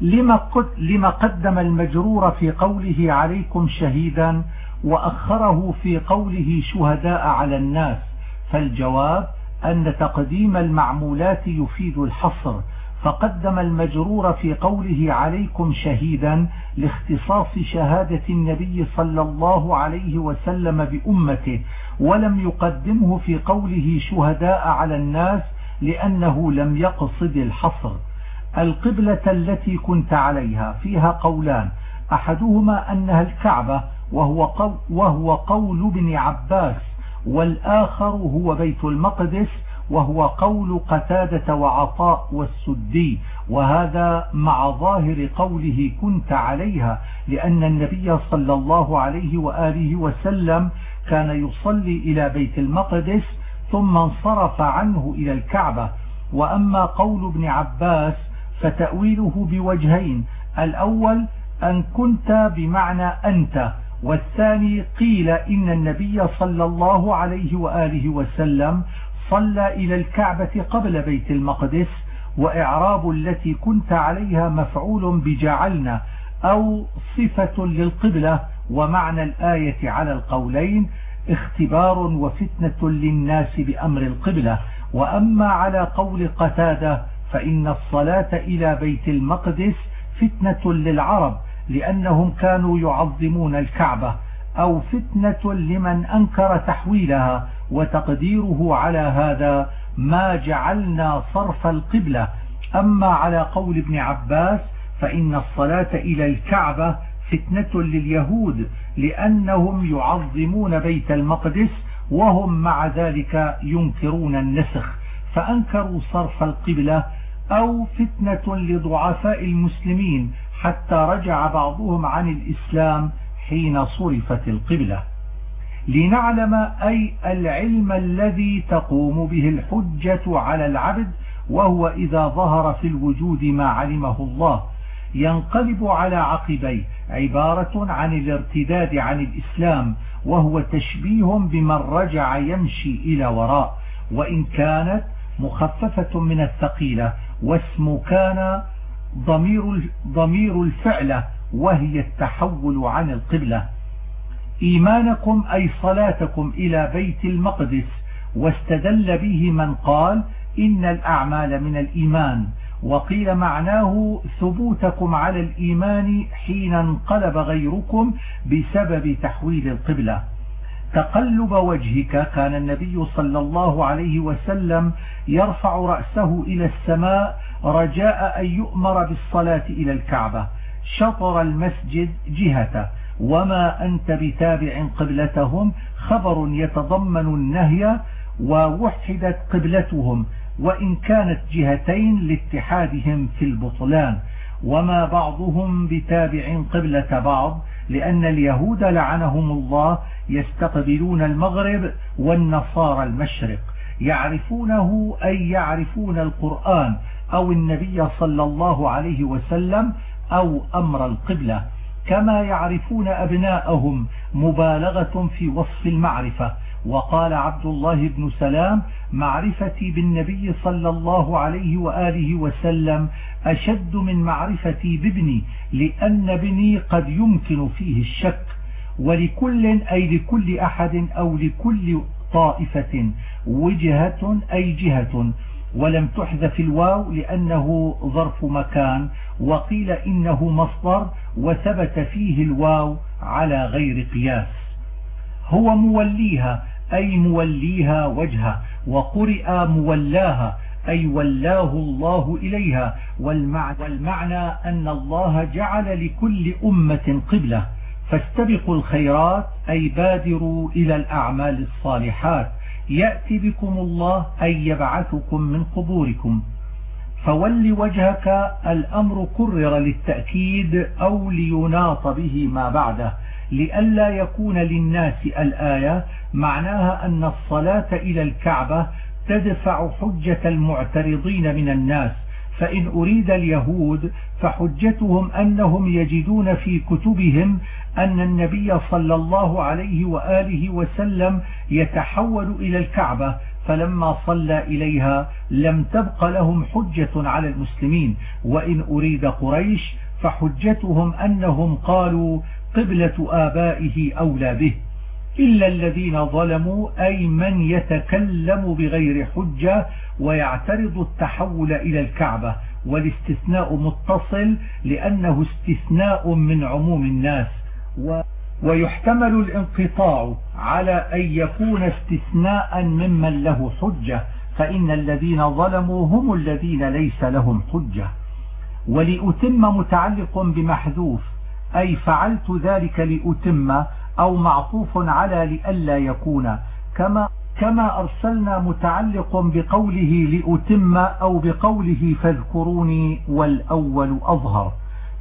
لما, قد لما قدم المجرور في قوله عليكم شهيدا وأخره في قوله شهداء على الناس. فالجواب أن تقديم المعمولات يفيد الحصر فقدم المجرور في قوله عليكم شهيدا لاختصاص شهادة النبي صلى الله عليه وسلم بأمته ولم يقدمه في قوله شهداء على الناس لأنه لم يقصد الحصر. القبلة التي كنت عليها فيها قولان أحدهما أنها الكعبة وهو قول, وهو قول ابن عباس والآخر هو بيت المقدس وهو قول قتادة وعطاء والسدي. وهذا مع ظاهر قوله كنت عليها لأن النبي صلى الله عليه وآله وسلم كان يصلي إلى بيت المقدس ثم انصرف عنه إلى الكعبة. وأما قول ابن عباس فتأويله بوجهين. الأول أن كنت بمعنى أنت. والثاني قيل إن النبي صلى الله عليه وآله وسلم صلى إلى الكعبة قبل بيت المقدس وإعراب التي كنت عليها مفعول بجعلنا أو صفة للقبلة ومعنى الآية على القولين اختبار وفتنة للناس بأمر القبلة. وأما على قول قتادة فإن الصلاة إلى بيت المقدس فتنة للعرب لأنهم كانوا يعظمون الكعبة أو فتنة لمن أنكر تحويلها وتقديره على هذا ما جعلنا صرف القبلة. أما على قول ابن عباس فإن الصلاة إلى الكعبة فتنة لليهود لأنهم يعظمون بيت المقدس وهم مع ذلك ينكرون النسخ. فأنكروا صرف القبلة أو فتنة لضعفاء المسلمين حتى رجع بعضهم عن الإسلام حين صرفت القبلة. لنعلم أي العلم الذي تقوم به الحجة على العبد وهو إذا ظهر في الوجود ما علمه الله. ينقلب على عقبيه عبارة عن الارتداد عن الإسلام وهو تشبيه بمن رجع يمشي إلى وراء. وإن كانت مخففة من الثقيلة واسم كان ضمير, ضمير الفعلة وهي التحول عن القبلة. إيمانكم أي صلاتكم إلى بيت المقدس واستدل به من قال إن الأعمال من الإيمان وقيل معناه ثبوتكم على الإيمان حين انقلب غيركم بسبب تحويل القبلة. تقلب وجهك كان النبي صلى الله عليه وسلم يرفع رأسه إلى السماء رجاء أن يؤمر بالصلاة إلى الكعبة. شطر المسجد جهته. وما أنت بتابع قبلتهم. خبر يتضمن النهي ووحدت قبلتهم. وإن كانت جهتين لاتحادهم في البطلان. وما بعضهم بتابع قبلة بعض. لأن اليهود لعنهم الله. يستقبلون المغرب والنصارى المشرق. يعرفونه أي يعرفون القرآن. أو النبي صلى الله عليه وسلم أو أمر القبلة. كما يعرفون أبناءهم مبالغة في وصف المعرفة. وقال عبد الله بن سلام معرفتي بالنبي صلى الله عليه وآله وسلم أشد من معرفتي بابني لأن ابني قد يمكن فيه الشك. ولكل أي لكل أحد أو لكل طائفة وجهة أي جهة. ولم تحذف الواو لأنه ظرف مكان وقيل إنه مصدر وثبت فيه الواو على غير قياس. هو موليها أي موليها وجهه وقرئ مولاها أي ولاه الله إليها. والمعنى أن الله جعل لكل أمة قبلة. فاستبقوا الخيرات أي بادروا إلى الأعمال الصالحات. يأتي بكم الله أي يبعثكم من قبوركم. فول وجهك الأمر كرر للتأكيد أو ليناط به ما بعده لئلا يكون للناس الآية معناها أن الصلاة إلى الكعبة تدفع حجة المعترضين من الناس فإن أريد اليهود فحجتهم أنهم يجدون في كتبهم أن النبي صلى الله عليه وآله وسلم يتحول إلى الكعبة فلما صلى إليها لم تبق لهم حجة على المسلمين. وإن أريد قريش فحجتهم أنهم قالوا قبلة آبائه أولى به. إلا الذين ظلموا أي من يتكلم بغير حجة ويعترض التحول إلى الكعبة والاستثناء متصل لأنه استثناء من عموم الناس ويحتمل الانقطاع على أن يكون استثناء ممن له حجة فإن الذين ظلموا هم الذين ليس لهم حجة. ولأتم متعلق بمحذوف أي فعلت ذلك لأتم أو معطوف على لئلا يكون كما كما أرسلنا متعلق بقوله لأتم أو بقوله فاذكروني والأول أظهر.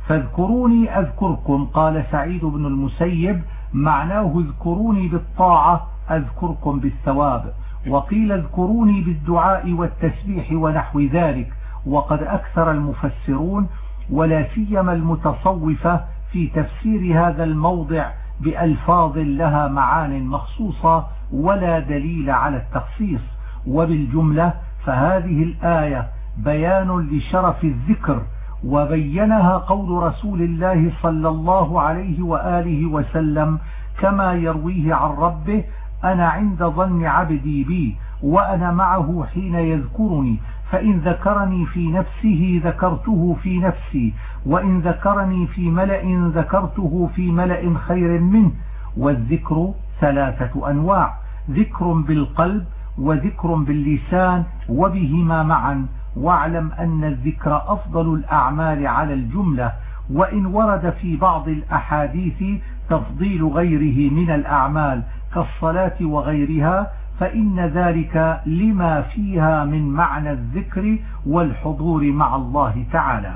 فاذكروني أذكركم قال سعيد بن المسيب. معناه اذكروني بالطاعة أذكركم بالثواب. وقيل اذكروني بالدعاء والتسبيح ونحو ذلك. وقد أكثر المفسرون ولا سيما المتصوفة في تفسير هذا الموضع بألفاظ لها معان مخصوصة ولا دليل على التخصيص. وبالجملة فهذه الآية بيان لشرف الذكر وبينها قول رسول الله صلى الله عليه وآله وسلم كما يرويه عن ربه أنا عند ظن عبدي بي وأنا معه حين يذكرني فإن ذكرني في نفسه ذكرته في نفسي وإن ذكرني في ملأ ذكرته في ملأ خير منه والذكر ثلاثة أنواع. ذكر بالقلب وذكر باللسان وبهما معا. واعلم أن الذكر أفضل الأعمال على الجملة وإن ورد في بعض الأحاديث تفضيل غيره من الأعمال كالصلاة وغيرها فإن ذلك لما فيها من معنى الذكر والحضور مع الله تعالى.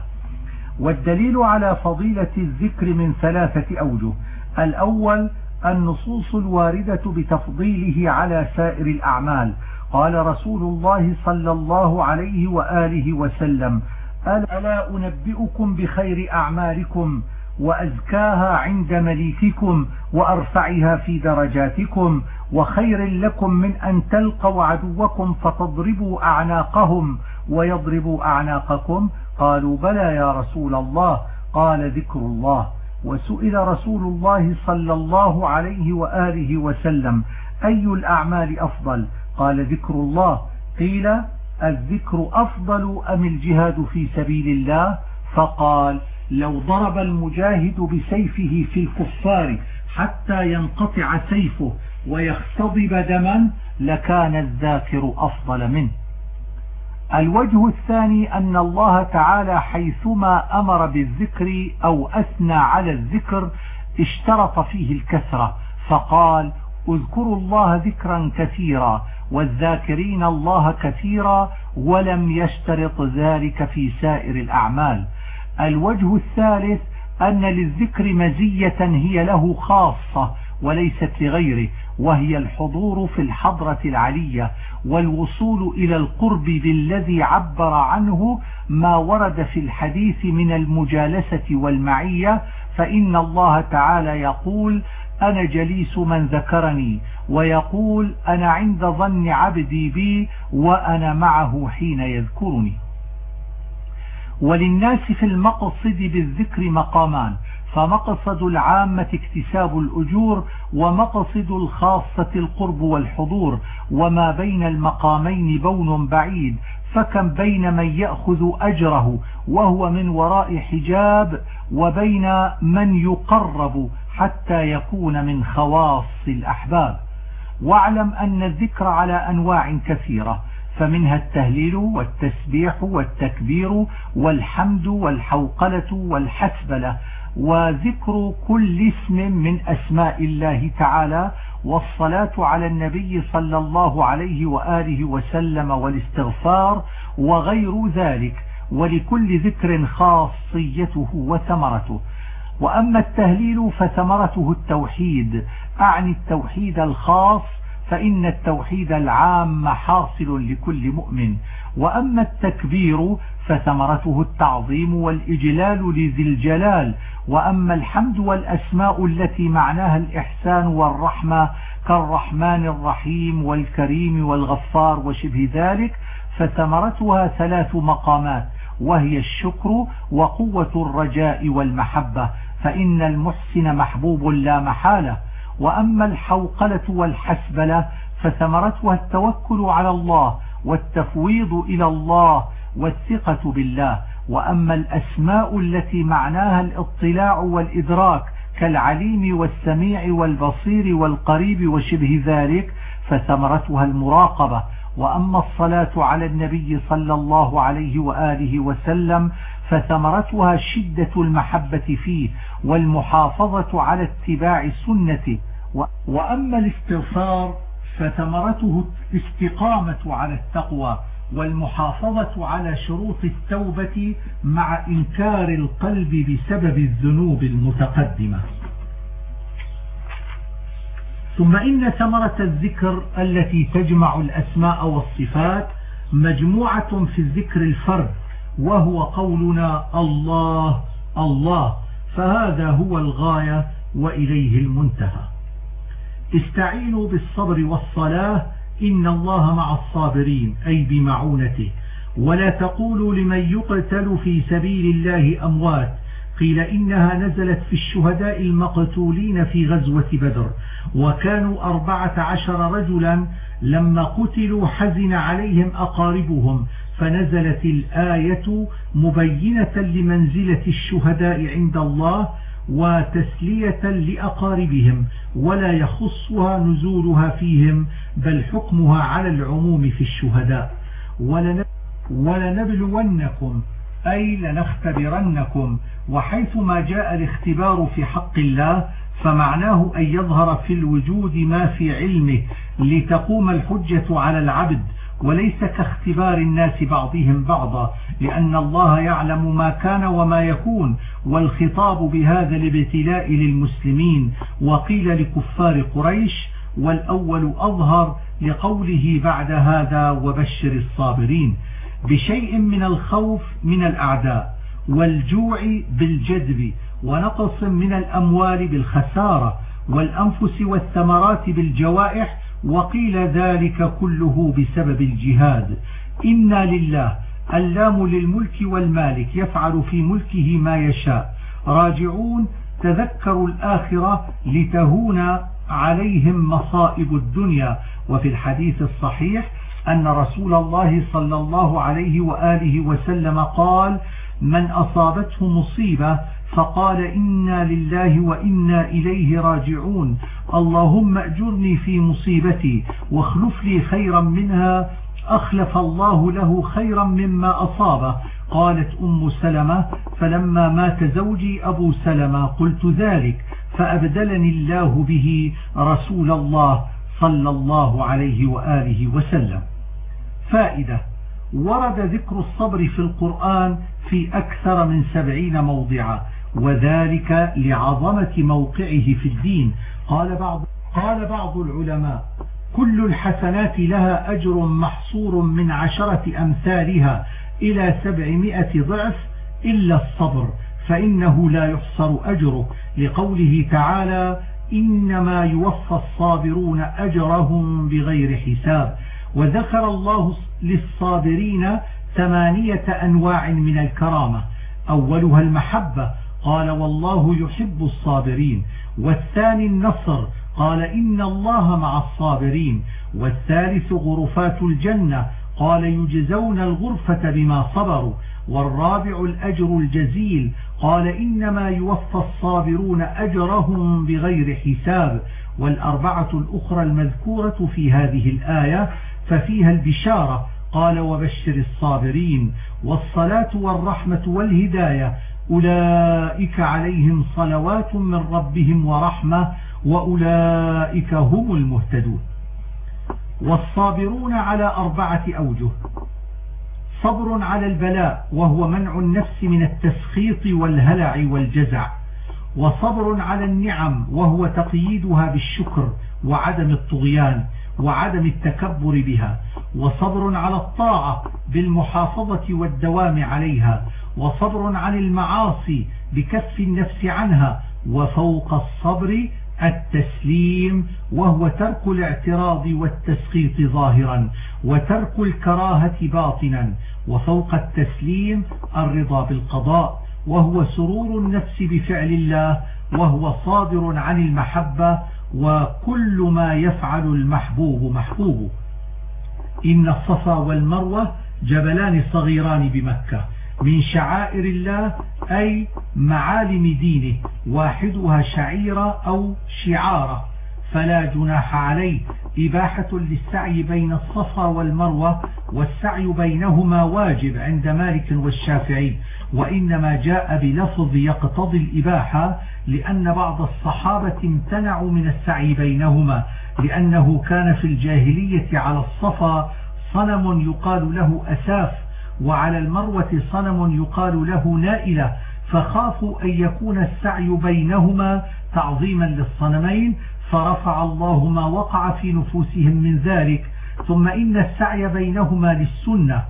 والدليل على فضيلة الذكر من ثلاثة أوجه. الأول النصوص الواردة بتفضيله على سائر الأعمال. قال رسول الله صلى الله عليه وآله وسلم ألا أنبئكم بخير أعمالكم وأزكاها عند مليككم وأرفعها في درجاتكم وخير لكم من أن تلقوا عدوكم فتضربوا أعناقهم ويضربوا أعناقكم؟ قالوا بلى يا رسول الله. قال ذكر الله. وسئل رسول الله صلى الله عليه وآله وسلم أي الأعمال أفضل؟ قال ذكر الله. قيل الذكر أفضل أم الجهاد في سبيل الله؟ فقال لو ضرب المجاهد بسيفه في الكفار حتى ينقطع سيفه ويختضب دما لكان الذاكر أفضل منه. الوجه الثاني أن الله تعالى حيثما أمر بالذكر أو أثنى على الذكر اشترط فيه الكثرة فقال اذكروا الله ذكرا كثيرا والذاكرين الله كثيرا ولم يشترط ذلك في سائر الأعمال. الوجه الثالث أن للذكر مزية هي له خاصة وليست لغيره وهي الحضور في الحضرة العلية. والوصول إلى القرب بالذي عبر عنه ما ورد في الحديث من المجالسة والمعية فإن الله تعالى يقول أنا جليس من ذكرني ويقول أنا عند ظن عبدي بي وأنا معه حين يذكرني. وللناس في المقصد بالذكر مقامان فمقصد العامة اكتساب الأجور ومقصد الخاصة القرب والحضور وما بين المقامين بون بعيد فكم بين من يأخذ أجره وهو من وراء حجاب وبين من يقرب حتى يكون من خواص الأحباب. واعلم أن الذكر على أنواع كثيرة فمنها التهليل والتسبيح والتكبير والحمد والحوقلة والحسبلة وذكر كل اسم من أسماء الله تعالى والصلاة على النبي صلى الله عليه وآله وسلم والاستغفار وغير ذلك ولكل ذكر خاصيته وثمرته. وأما التهليل فثمرته التوحيد أعني التوحيد الخاص فإن التوحيد العام حاصل لكل مؤمن. وأما التكبير فثمرته التعظيم والإجلال لذي الجلال وأما الحمد والأسماء التي معناها الإحسان والرحمة كالرحمن الرحيم والكريم والغفار وشبه ذلك فثمرتها ثلاث مقامات وهي الشكر وقوة الرجاء والمحبة فإن المحسن محبوب لا محالة. وأما الحوقلة والحسبلة فثمرتها التوكل على الله والتفويض إلى الله والثقة بالله. وأما الأسماء التي معناها الاطلاع والإدراك كالعليم والسميع والبصير والقريب وشبه ذلك فثمرتها المراقبة. وأما الصلاة على النبي صلى الله عليه وآله وسلم فثمرتها شدة المحبة فيه والمحافظة على اتباع سنته. وأما الاستغفار فثمرته الاستقامة على التقوى. والمحافظة على شروط التوبة مع إنكار القلب بسبب الذنوب المتقدمة. ثم إن ثمرة الذكر التي تجمع الأسماء والصفات مجموعة في الذكر الفرد وهو قولنا الله الله فهذا هو الغاية وإليه المنتهى. استعينوا بالصبر والصلاة إن الله مع الصابرين أي بمعونته. ولا تقولوا لمن يقتل في سبيل الله أموات. قيل إنها نزلت في الشهداء المقتولين في غزوة بدر. وكانوا أربعة عشر رجلا لما قتلوا حزن عليهم أقاربهم. فنزلت الآية مبينة لمنزلة الشهداء عند الله وتسلية لأقاربهم ولا يخصها نزولها فيهم بل حكمها على العموم في الشهداء. ولنبلونكم أي لنختبرنكم وحيث ما جاء الاختبار في حق الله فمعناه أن يظهر في الوجود ما في علمه لتقوم الحجة على العبد وليس كاختبار الناس بعضهم بعضا لأن الله يعلم ما كان وما يكون والخطاب بهذا الابتلاء للمسلمين وقيل لكفار قريش والأول أظهر لقوله بعد هذا وبشر الصابرين بشيء من الخوف من الأعداء والجوع بالجذب ونقص من الأموال بالخسارة والأنفس والثمرات بالجوائح وقيل ذلك كله بسبب الجهاد إنا لله اللام للملك والمالك يفعل في ملكه ما يشاء. راجعون تذكروا الآخرة لتهون عليهم مصائب الدنيا. وفي الحديث الصحيح أن رسول الله صلى الله عليه وآله وسلم قال من أصابته مصيبة فقال إنا لله وإنا إليه راجعون. اللهم أجرني في مصيبتي واخلف لي خيرا منها أخلف الله له خيرا مما أصابه. قالت أم سلمة فلما مات زوجي أبو سلمة قلت ذلك فأبدلني الله به رسول الله صلى الله عليه وآله وسلم. فائدة ورد ذكر الصبر في القرآن في أكثر من سبعين موضعا وذلك لعظمة موقعه في الدين. قال بعض, قال بعض العلماء كل الحسنات لها أجر محصور من عشرة أمثالها إلى سبعمائة ضعف إلا الصبر فإنه لا يحصر أجره لقوله تعالى إنما يوفى الصابرون أجرهم بغير حساب. وذكر الله للصابرين ثمانية أنواع من الكرامة. أولها المحبة قال والله يحب الصابرين. والثاني النصر قال إن الله مع الصابرين والثالث غرفات الجنة قال يجزون الغرفة بما صبروا والرابع الأجر الجزيل قال إنما يوفى الصابرون أجرهم بغير حساب والأربعة الأخرى المذكورة في هذه الآية ففيها البشارة قال وبشر الصابرين والصلاة والرحمة والهداية أولئك عليهم صلوات من ربهم ورحمة وأولئك هم المهتدون. والصابرون على أربعة أوجه. صبر على البلاء وهو منع النفس من التسخيط والهلع والجزع. وصبر على النعم وهو تقييدها بالشكر وعدم الطغيان وعدم التكبر بها. وصبر على الطاعة بالمحافظة والدوام عليها. وصبر عن المعاصي بكف النفس عنها. وفوق الصبر التسليم وهو ترك الاعتراض والتسخيط ظاهرا وترك الكراهة باطنا وفوق التسليم الرضا بالقضاء وهو سرور النفس بفعل الله وهو صادر عن المحبة وكل ما يفعل المحبوب محبوب. إن الصفا والمروة جبلان صغيران بمكة. من شعائر الله أي معالم دينه واحدها شعيرة أو شعارة فلا جناح عليه. إباحة للسعي بين الصفا والمروة والسعي بينهما واجب عند مالك والشافعي. وإنما جاء بلفظ يقتضي الإباحة لأن بعض الصحابة امتنعوا من السعي بينهما لأنه كان في الجاهلية على الصفا صنم يقال له أساف وعلى المروة صنم يقال له نائلة فخافوا أن يكون السعي بينهما تعظيما للصنمين فرفع الله ما وقع في نفوسهم من ذلك. ثم إن السعي بينهما للسنة.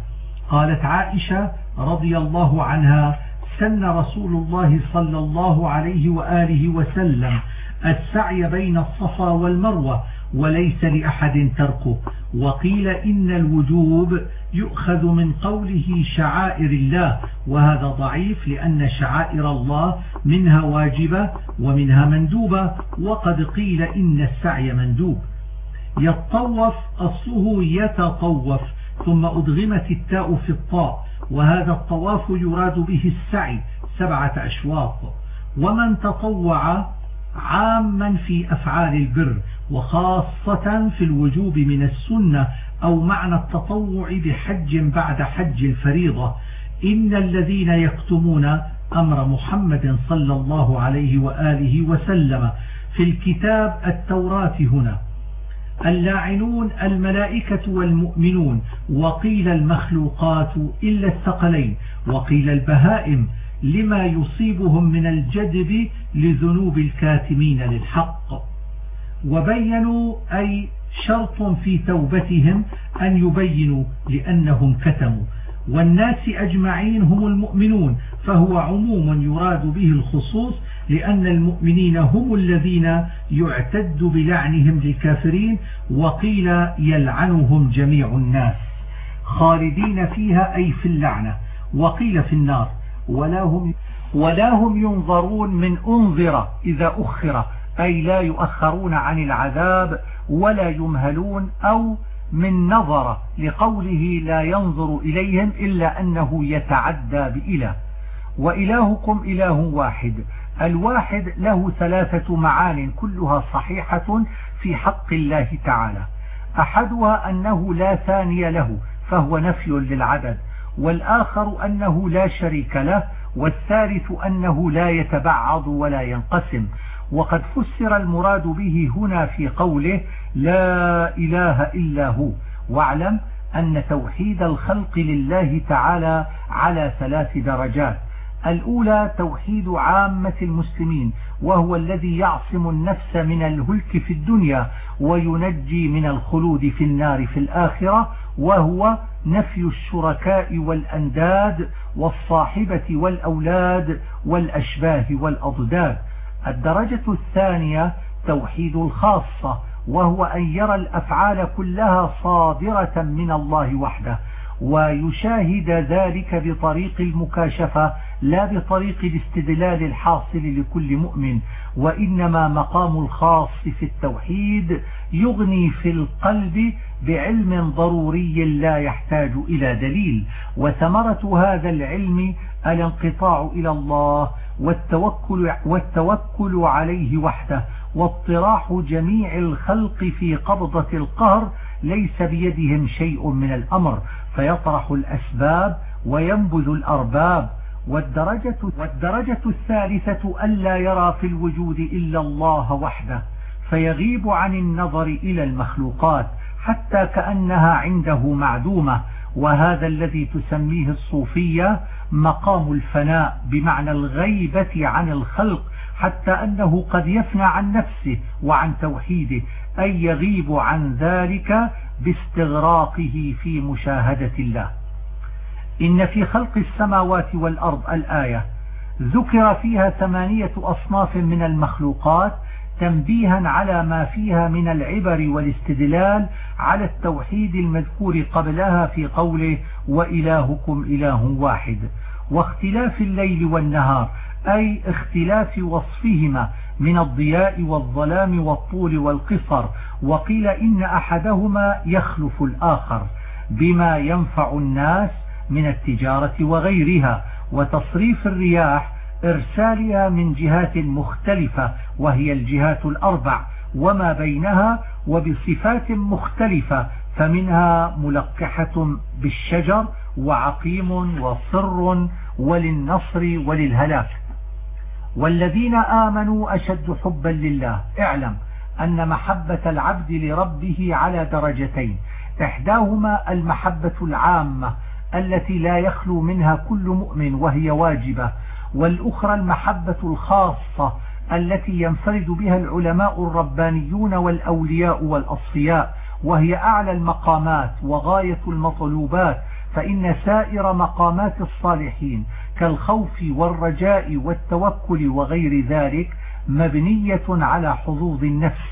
قالت عائشة رضي الله عنها سن رسول الله صلى الله عليه وآله وسلم السعي بين الصفا والمروة وليس لأحد تركه. وقيل إن الوجوب يؤخذ من قوله شعائر الله وهذا ضعيف لأن شعائر الله منها واجبة ومنها مندوبة وقد قيل إن السعي مندوب. يتطوف أصله يتطوف ثم أدغمت التاء في الطاء وهذا الطواف يراد به السعي سبعة أشواط. ومن تطوع عاما في أفعال البر وخاصة في الوجوب من السنة أو معنى التطوع بحج بعد حج الفريضة. إن الذين يكتمون أمر محمد صلى الله عليه وآله وسلم. في الكتاب التوراة هنا. اللاعنون الملائكة والمؤمنون. وقيل المخلوقات إلا الثقلين. وقيل البهائم. لما يصيبهم من الجدب لذنوب الكاتمين للحق. وبينوا أي شرط في توبتهم أن يبينوا لأنهم كتموا. والناس أجمعين هم المؤمنون فهو عموم يراد به الخصوص لأن المؤمنين هم الذين يعتد بلعنهم للكافرين وقيل يلعنهم جميع الناس خالدين فيها أي في اللعنة. وقيل في النار ولا هم, ولا هم ينظرون من أنظر إذا أخر. أي لا يؤخرون عن العذاب ولا يمهلون أو من نظر لقوله لا ينظر إليهم إلا أنه يتعدى بإله. وإلهكم إله واحد. الواحد له ثلاثة معان كلها صحيحة في حق الله تعالى. أحدها أنه لا ثاني له فهو نفي للعدد والآخر أنه لا شريك له والثالث أنه لا يتبعض ولا ينقسم. وقد فسر المراد به هنا في قوله لا إله إلا هو. واعلم أن توحيد الخلق لله تعالى على ثلاث درجات. الأولى توحيد عامة المسلمين وهو الذي يعصم النفس من الهلك في الدنيا وينجي من الخلود في النار في الآخرة وهو نفي الشركاء والأنداد والصاحبة والأولاد والأشباه والأضداد. الدرجة الثانية والتوحيد الخاصة وهو أن يرى الأفعال كلها صادرة من الله وحده ويشاهد ذلك بطريق المكاشفة لا بطريق الاستدلال الحاصل لكل مؤمن وإنما مقام الخاص في التوحيد يغني في القلب بعلم ضروري لا يحتاج إلى دليل. وثمرة هذا العلم الانقطاع إلى الله والتوكل, والتوكل عليه وحده واطراح جميع الخلق في قبضة القهر ليس بيدهم شيء من الأمر فيطرح الأسباب وينبذ الأرباب. والدرجة, والدرجة الثالثة ألا يرى في الوجود إلا الله وحده فيغيب عن النظر إلى المخلوقات حتى كأنها عنده معدومة. وهذا الذي تسميه الصوفية مقام الفناء بمعنى الغيبة عن الخلق حتى أنه قد يفنى عن نفسه وعن توحيده أي يغيب عن ذلك باستغراقه في مشاهدة الله. إن في خلق السماوات والأرض الآية ذكر فيها ثمانية أصناف من المخلوقات تنبيها على ما فيها من العبر والاستدلال على التوحيد المذكور قبلها في قوله وإلهكم إله واحد. واختلاف الليل والنهار أي اختلاف وصفهما من الضياء والظلام والطول والقصر وقيل إن أحدهما يخلف الآخر بما ينفع الناس من التجارة وغيرها وتصريف الرياح إرسالها من جهات مختلفة وهي الجهات الأربع وما بينها وبصفات مختلفة فمنها ملقحة بالشجر وعقيم وصر وللنصر وللهلاك. والذين آمنوا أشد حبا لله. اعلم أن محبة العبد لربه على درجتين. إحداهما المحبة العامة التي لا يخلو منها كل مؤمن وهي واجبة. والأخرى المحبة الخاصة التي ينفرد بها العلماء الربانيون والأولياء والأصفياء وهي أعلى المقامات وغاية المطلوبات فإن سائر مقامات الصالحين كالخوف والرجاء والتوكل وغير ذلك مبنية على حظوظ النفس.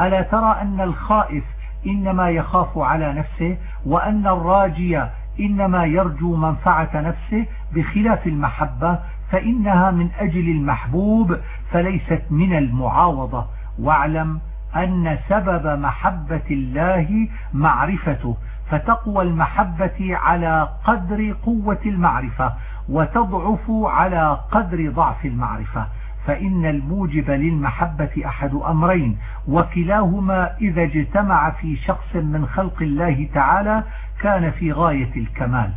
ألا ترى أن الخائف إنما يخاف على نفسه وأن الراجي إنما يرجو منفعة نفسه بخلاف المحبة فإنها من أجل المحبوب فليست من المعاوضة. واعلم أن سبب محبة الله معرفته فتقوى المحبة على قدر قوة المعرفة وتضعف على قدر ضعف المعرفة. فإن الموجب للمحبة أحد أمرين وكلاهما إذا اجتمع في شخص من خلق الله تعالى كان في غاية الكمال.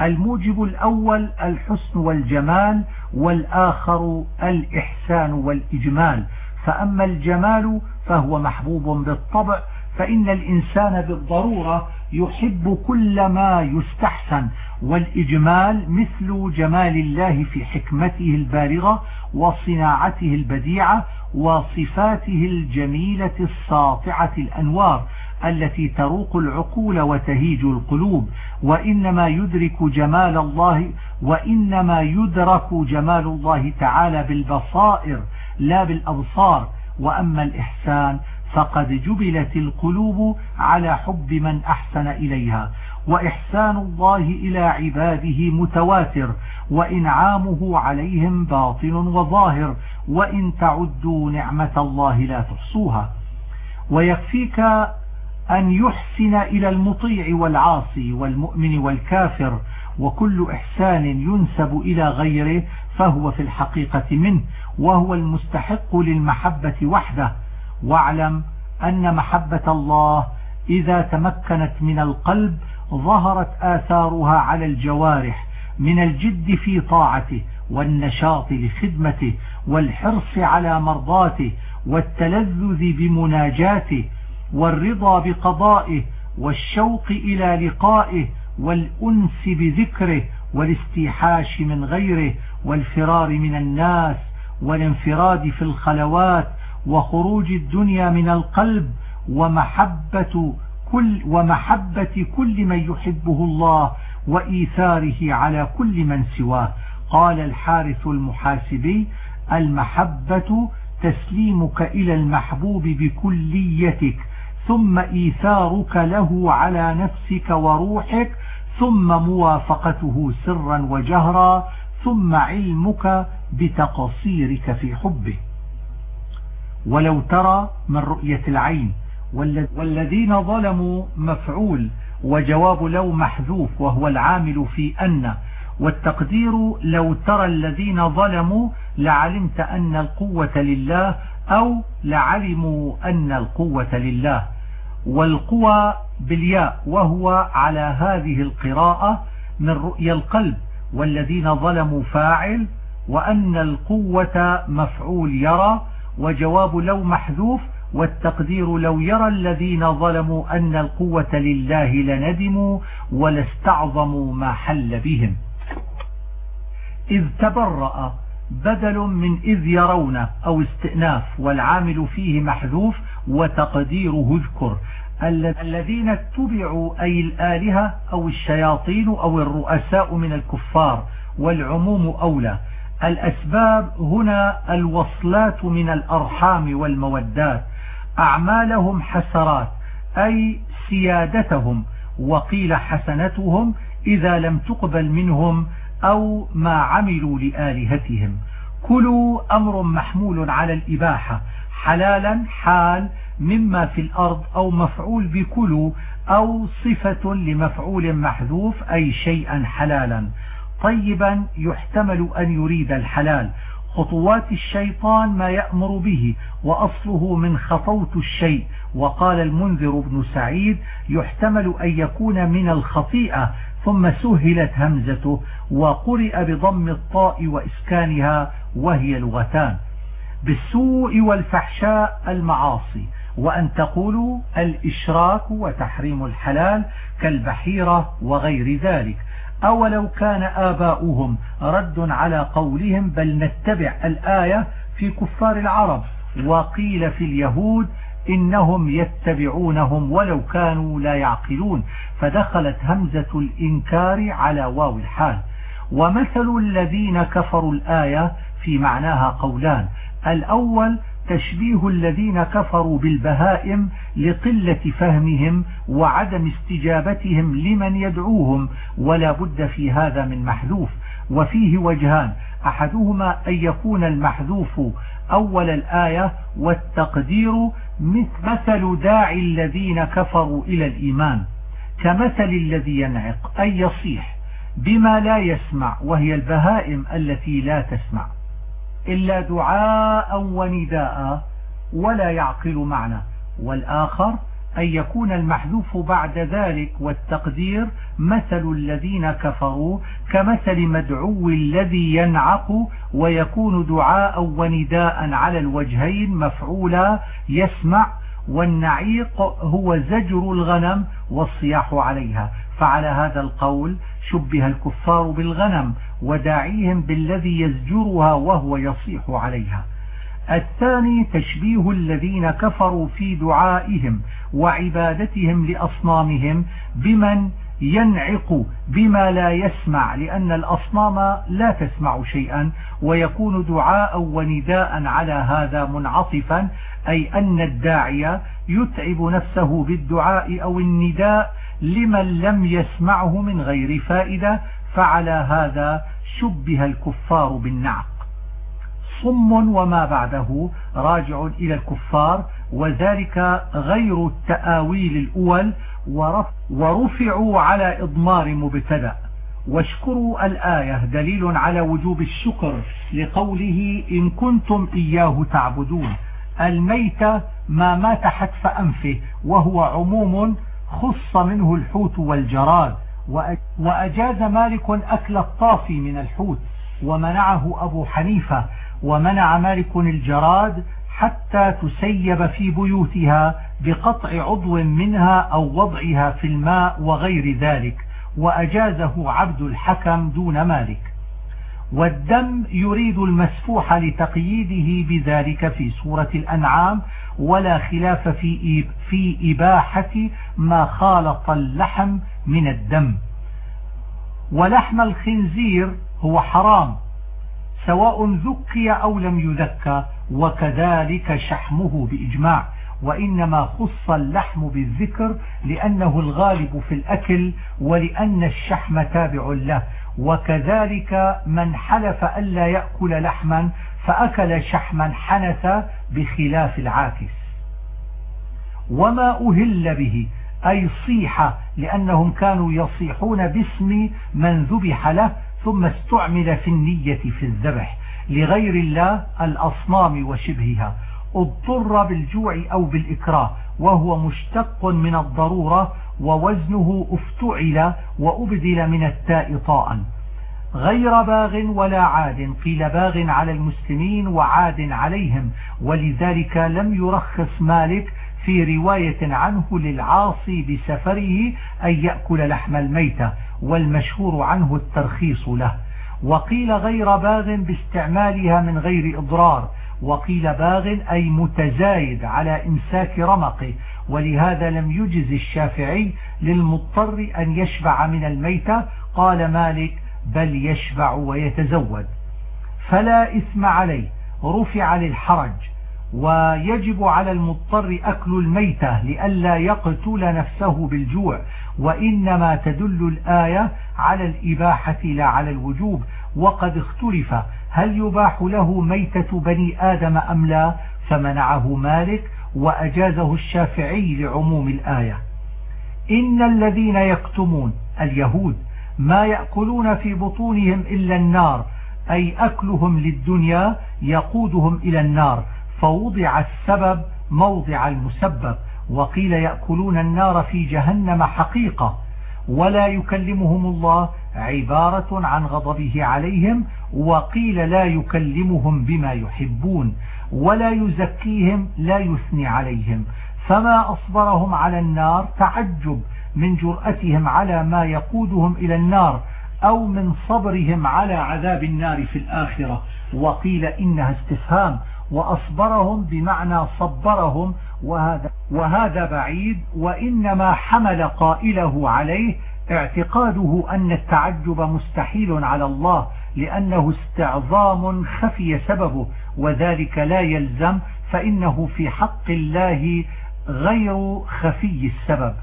الموجب الأول الحسن والجمال والآخر الإحسان والإجمال. فأما الجمال فهو محبوب بالطبع فإن الإنسان بالضرورة يحب كل ما يستحسن. والإجمال مثل جمال الله في حكمته البالغة وصناعته البديعة وصفاته الجميلة الساطعة الأنوار. التي تروق العقول وتهيج القلوب وإنما يدرك جمال الله وإنما يدرك جمال الله تعالى بالبصائر لا بالأبصار. وأما الإحسان فقد جبلت القلوب على حب من أحسن إليها. وإحسان الله إلى عباده متواتر وإنعامه عليهم باطن وظاهر وإن تعدوا نعمة الله لا تحصوها. ويكفيك أن يحسن إلى المطيع والعاصي والمؤمن والكافر وكل إحسان ينسب إلى غيره فهو في الحقيقة منه وهو المستحق للمحبة وحده. واعلم أن محبة الله إذا تمكنت من القلب ظهرت آثارها على الجوارح من الجد في طاعته والنشاط لخدمته والحرص على مرضاته والتلذذ بمناجاته والرضا بقضائه والشوق إلى لقائه والأنس بذكره والاستيحاش من غيره والفرار من الناس والانفراد في الخلوات وخروج الدنيا من القلب ومحبة كل, ومحبة كل من يحبه الله وإيثاره على كل من سواه. قال الحارث المحاسبي المحبة تسليمك إلى المحبوب بكليتك ثم إيثارك له على نفسك وروحك ثم موافقته سرا وجهرا ثم علمك بتقصيرك في حبه. ولو ترى من رؤية العين والذين ظلموا مفعول وجواب لو محذوف وهو العامل في أن والتقدير لو ترى الذين ظلموا لعلمت أن القوة لله أو لعلموا أن القوة لله والقوى بالياء وهو على هذه القراءة من رؤيا القلب والذين ظلموا فاعل وأن القوة مفعول يرى وجواب لو محذوف والتقدير لو يرى الذين ظلموا أن القوة لله لندموا ولاستعظموا ما حل بهم. إذ تبرأ بدل من إذ يرون أو استئناف والعامل فيه محذوف وتقديره اذكر. الذين اتبعوا أي الآلهة أو الشياطين أو الرؤساء من الكفار والعموم أولى. الأسباب هنا الوصلات من الأرحام والمودات. أعمالهم حسرات أي سيادتهم. وقيل حسنتهم إذا لم تقبل منهم أو ما عملوا لآلهتهم. كلوا أمر محمول على الإباحة حلالا حال مما في الأرض أو مفعول بكلوا أو صفة لمفعول محذوف أي شيئا حلالا. طيبا يحتمل أن يريد الحلال. خطوات الشيطان ما يأمر به وأصله من خطوت الشيء. وقال المنذر بن سعيد يحتمل أن يكون من الخطيئة ثم سهلت همزته وقرئ بضم الطاء وإسكانها وهي لغتان. بالسوء والفحشاء المعاصي وأن تقولوا الإشراك وتحريم الحلال كالبحيرة وغير ذلك. أولو كان آباؤهم رد على قولهم بل نتبع الآية في كفار العرب وقيل في اليهود إنهم يتبعونهم ولو كانوا لا يعقلون. فدخلت همزة الإنكار على واو الحال. ومثل الذين كفروا الآية في معناها قولان. الأول تشبيه الذين كفروا بالبهائم لقلة فهمهم وعدم استجابتهم لمن يدعوهم ولا بد في هذا من محذوف. وفيه وجهان أحدهما أن يكون المحذوف أول الآية والتقدير مثل داعي الذين كفروا إلى الإيمان كمثل الذي ينعق أي يصيح بما لا يسمع وهي البهائم التي لا تسمع إلا دعاء ونداء ولا يعقل معنى والآخر أن يكون المحذوف بعد ذلك والتقدير مثل الذين كفروا كمثل مدعو الذي ينعق ويكون دعاء ونداء على الوجهين مفعولا يسمع والنعيق هو زجر الغنم والصياح عليها. فعلى هذا القول شبه الكفار بالغنم وداعيهم بالذي يزجرها وهو يصيح عليها. الثاني تشبيه الذين كفروا في دعائهم وعبادتهم لأصنامهم بمن ينعق بما لا يسمع لأن الأصنام لا تسمع شيئا ويكون دعاء ونداء على هذا منعطفا أي أن الداعية يتعب نفسه بالدعاء أو النداء لمن لم يسمعه من غير فائدة فعلى هذا شبه الكفار بالنعق. صم وما بعده راجع إلى الكفار وذلك غير التآويل الأول ورفعوا على إضمار مبتدا. واشكروا الآية دليل على وجوب الشكر لقوله إن كنتم إياه تعبدون. الميت ما مات حتف أنفه وهو عموم خص منه الحوت والجراد. وأجاز مالك أكل الطافي من الحوت ومنعه أبو حنيفة ومنع مالك الجراد حتى تسيب في بيوتها بقطع عضو منها أو وضعها في الماء وغير ذلك وأجازه عبد الحكم دون مالك. والدم يريد المسفوح لتقييده بذلك في سورة الأنعام ولا خلاف في في إباحة ما خالط اللحم من الدم. ولحم الخنزير هو حرام. سواء ذكي أو لم يذكى وكذلك شحمه بإجماع. وإنما خص اللحم بالذكر لأنه الغالب في الأكل ولأن الشحم تابع له. وكذلك من حلف ألا يأكل لحما فأكل شحما حنث بخلاف العاكس. وما أهل به أي صيح لأنهم كانوا يصيحون باسم من ذبح له ثم استعمل في النية في الذبح لغير الله الأصنام وشبهها اضطر بالجوع أو بالإكراه وهو مشتق من الضرورة ووزنه افتعل وأبدل من التاء طاء. غير باغ ولا عاد قيل باغ على المسلمين وعاد عليهم ولذلك لم يرخص مالك في رواية عنه للعاصي بسفره أن يأكل لحم الميتة. والمشهور عنه الترخيص له. وقيل غير باغ باستعمالها من غير إضرار. وقيل باغ أي متزايد على إمساك رمقه. ولهذا لم يجز الشافعي للمضطر أن يشبع من الميتة. قال مالك بل يشبع ويتزود. فلا إثم عليه. رفع للحرج. ويجب على المضطر أكل الميتة لئلا يقتل نفسه بالجوع. وإنما تدل الآية على الإباحة لا على الوجوب وقد اختلف هل يباح له ميتة بني آدم أم لا؟ فمنعه مالك وأجازه الشافعي لعموم الآية. إن الذين يكتمون اليهود ما يأكلون في بطونهم إلا النار أي أكلهم للدنيا يقودهم إلى النار فوضع السبب موضع المسبب. وقيل يأكلون النار في جهنم حقيقة ولا يكلمهم الله عبارة عن غضبه عليهم وقيل لا يكلمهم بما يحبون ولا يزكيهم لا يثني عليهم فما أصبرهم على النار تعجب من جرأتهم على ما يقودهم إلى النار أو من صبرهم على عذاب النار في الآخرة وقيل إنها استفهام وأصبرهم بمعنى صبرهم وهذا, وهذا بعيد وإنما حمل قائله عليه اعتقاده أن التعجب مستحيل على الله لأنه استعظام خفي سببه وذلك لا يلزم فإنه في حق الله غير خفي السبب.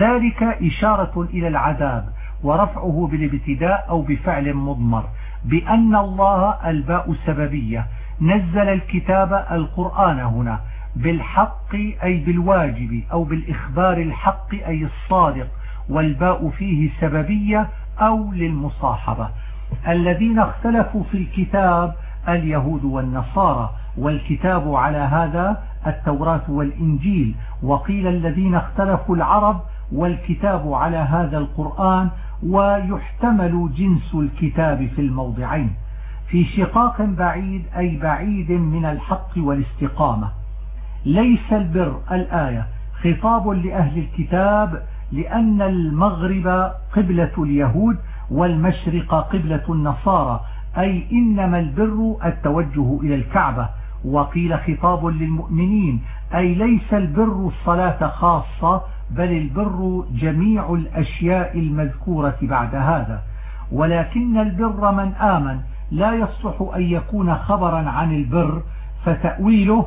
ذلك إشارة إلى العذاب ورفعه بالابتداء أو بفعل مضمر بأن الله ألباء سببية نزل الكتاب القرآن هنا بالحق أي بالواجب أو بالإخبار الحق أي الصادق والباء فيه سببية أو للمصاحبة. الذين اختلفوا في الكتاب اليهود والنصارى والكتاب على هذا التوراة والإنجيل وقيل الذين اختلفوا العرب والكتاب على هذا القرآن ويحتمل جنس الكتاب في الموضعين. في شقاق بعيد أي بعيد من الحق والاستقامة. ليس البر الآية خطاب لأهل الكتاب لأن المغرب قبلة اليهود والمشرق قبلة النصارى أي إنما البر التوجه إلى الكعبة. وقيل خطاب للمؤمنين أي ليس البر الصلاة خاصة بل البر جميع الأشياء المذكورة بعد هذا. ولكن البر من آمن لا يصلح أن يكون خبرا عن البر فتأويله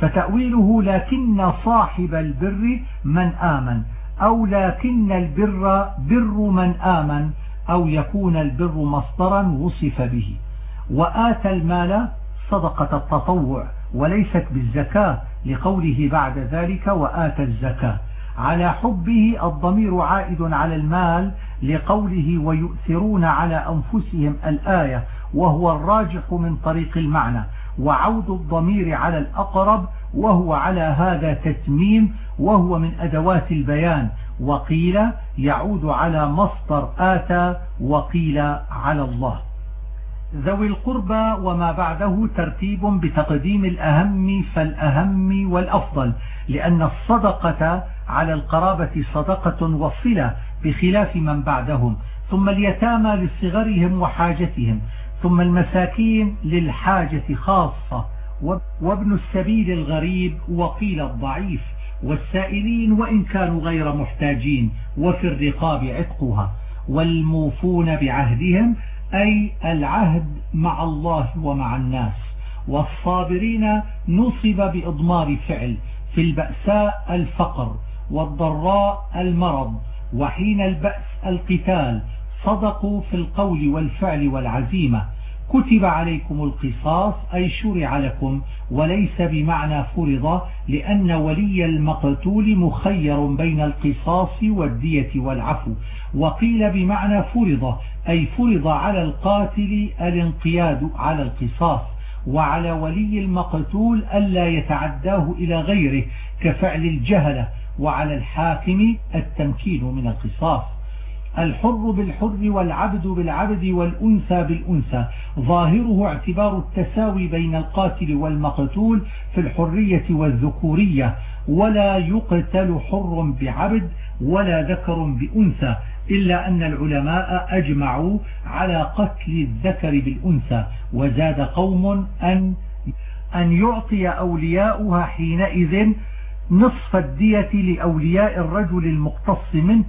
فتأويله لكن صاحب البر من آمن أو لكن البر بر من آمن أو يكون البر مصدرا وصف به. وآتى المال صدقة التطوع وليست بالزكاة لقوله بعد ذلك وآتى الزكاة. على حبه الضمير عائد على المال لقوله ويؤثرون على أنفسهم الآية وهو الراجح من طريق المعنى وعود الضمير على الأقرب وهو على هذا تتميم وهو من أدوات البيان وقيل يعود على مصدر آتى وقيل على الله. ذوي القربى وما بعده ترتيب بتقديم الأهم فالأهم والأفضل لأن الصدقة على القرابة صدقة وصلة بخلاف من بعدهم ثم اليتامى لصغرهم وحاجتهم ثم المساكين للحاجة خاصة وابن السبيل الغريب وقيل الضعيف والسائلين وإن كانوا غير محتاجين وفي الرقاب عتقها والموفون بعهدهم أي العهد مع الله ومع الناس والصابرين نصب بإضمار فعل في البأساء الفقر والضراء المرض وحين البأس القتال صدقوا في القول والفعل والعزيمة. كتب عليكم القصاص أي شرع لكم وليس بمعنى فرض لأن ولي المقتول مخير بين القصاص والدية والعفو. وقيل بمعنى فرض أي فرض على القاتل الانقياد على القصاص. وعلى ولي المقتول ألا يتعداه إلى غيره كفعل الجهلة وعلى الحاكم التمكين من القصاص. الحر بالحر والعبد بالعبد والأنثى بالأنثى. ظاهره اعتبار التساوي بين القاتل والمقتول في الحرية والذكورية. ولا يقتل حر بعبد ولا ذكر بأنثى إلا أن العلماء أجمعوا على قتل الذكر بالأنثى. وزاد قوم أن أن يعطي أولياؤها حينئذ نصف الدية لأولياء الرجل المقتص منه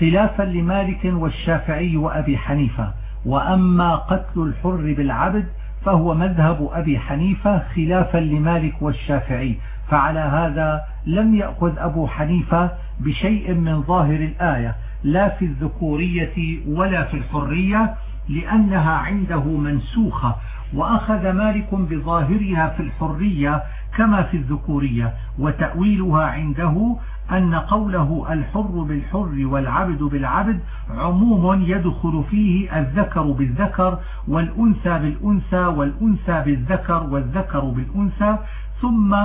خلافا لمالك والشافعي وأبي حنيفة. وأما قتل الحر بالعبد فهو مذهب أبي حنيفة خلافا لمالك والشافعي. فعلى هذا لم يأخذ أبو حنيفة بشيء من ظاهر الآية لا في الذكورية ولا في الحرية لأنها عنده منسوخة. وأخذ مالك بظاهرها في الحرية كما في الذكورية وتأويلها عنده أن قوله الحر بالحر والعبد بالعبد عموم يدخل فيه الذكر بالذكر والأنثى بالأنثى والأنثى بالذكر والذكر بالأنثى ثم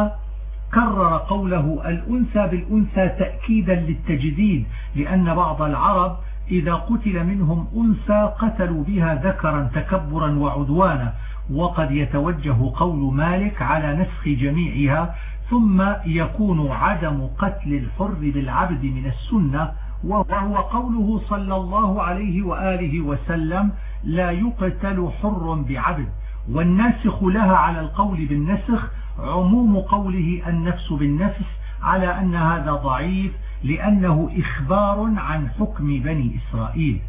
كرر قوله الأنثى بالأنثى تأكيدا للتجديد لأن بعض العرب إذا قتل منهم أنثى قتلوا بها ذكرا تكبرا وعدوانا. وقد يتوجه قول مالك على نسخ جميعها ثم يكون عدم قتل الحر بالعبد من السنة وهو قوله صلى الله عليه وآله وسلم لا يقتل حر بعبد والناسخ لها على القول بالنسخ عموم قوله النفس بالنفس على أن هذا ضعيف لأنه إخبار عن حكم بني إسرائيل.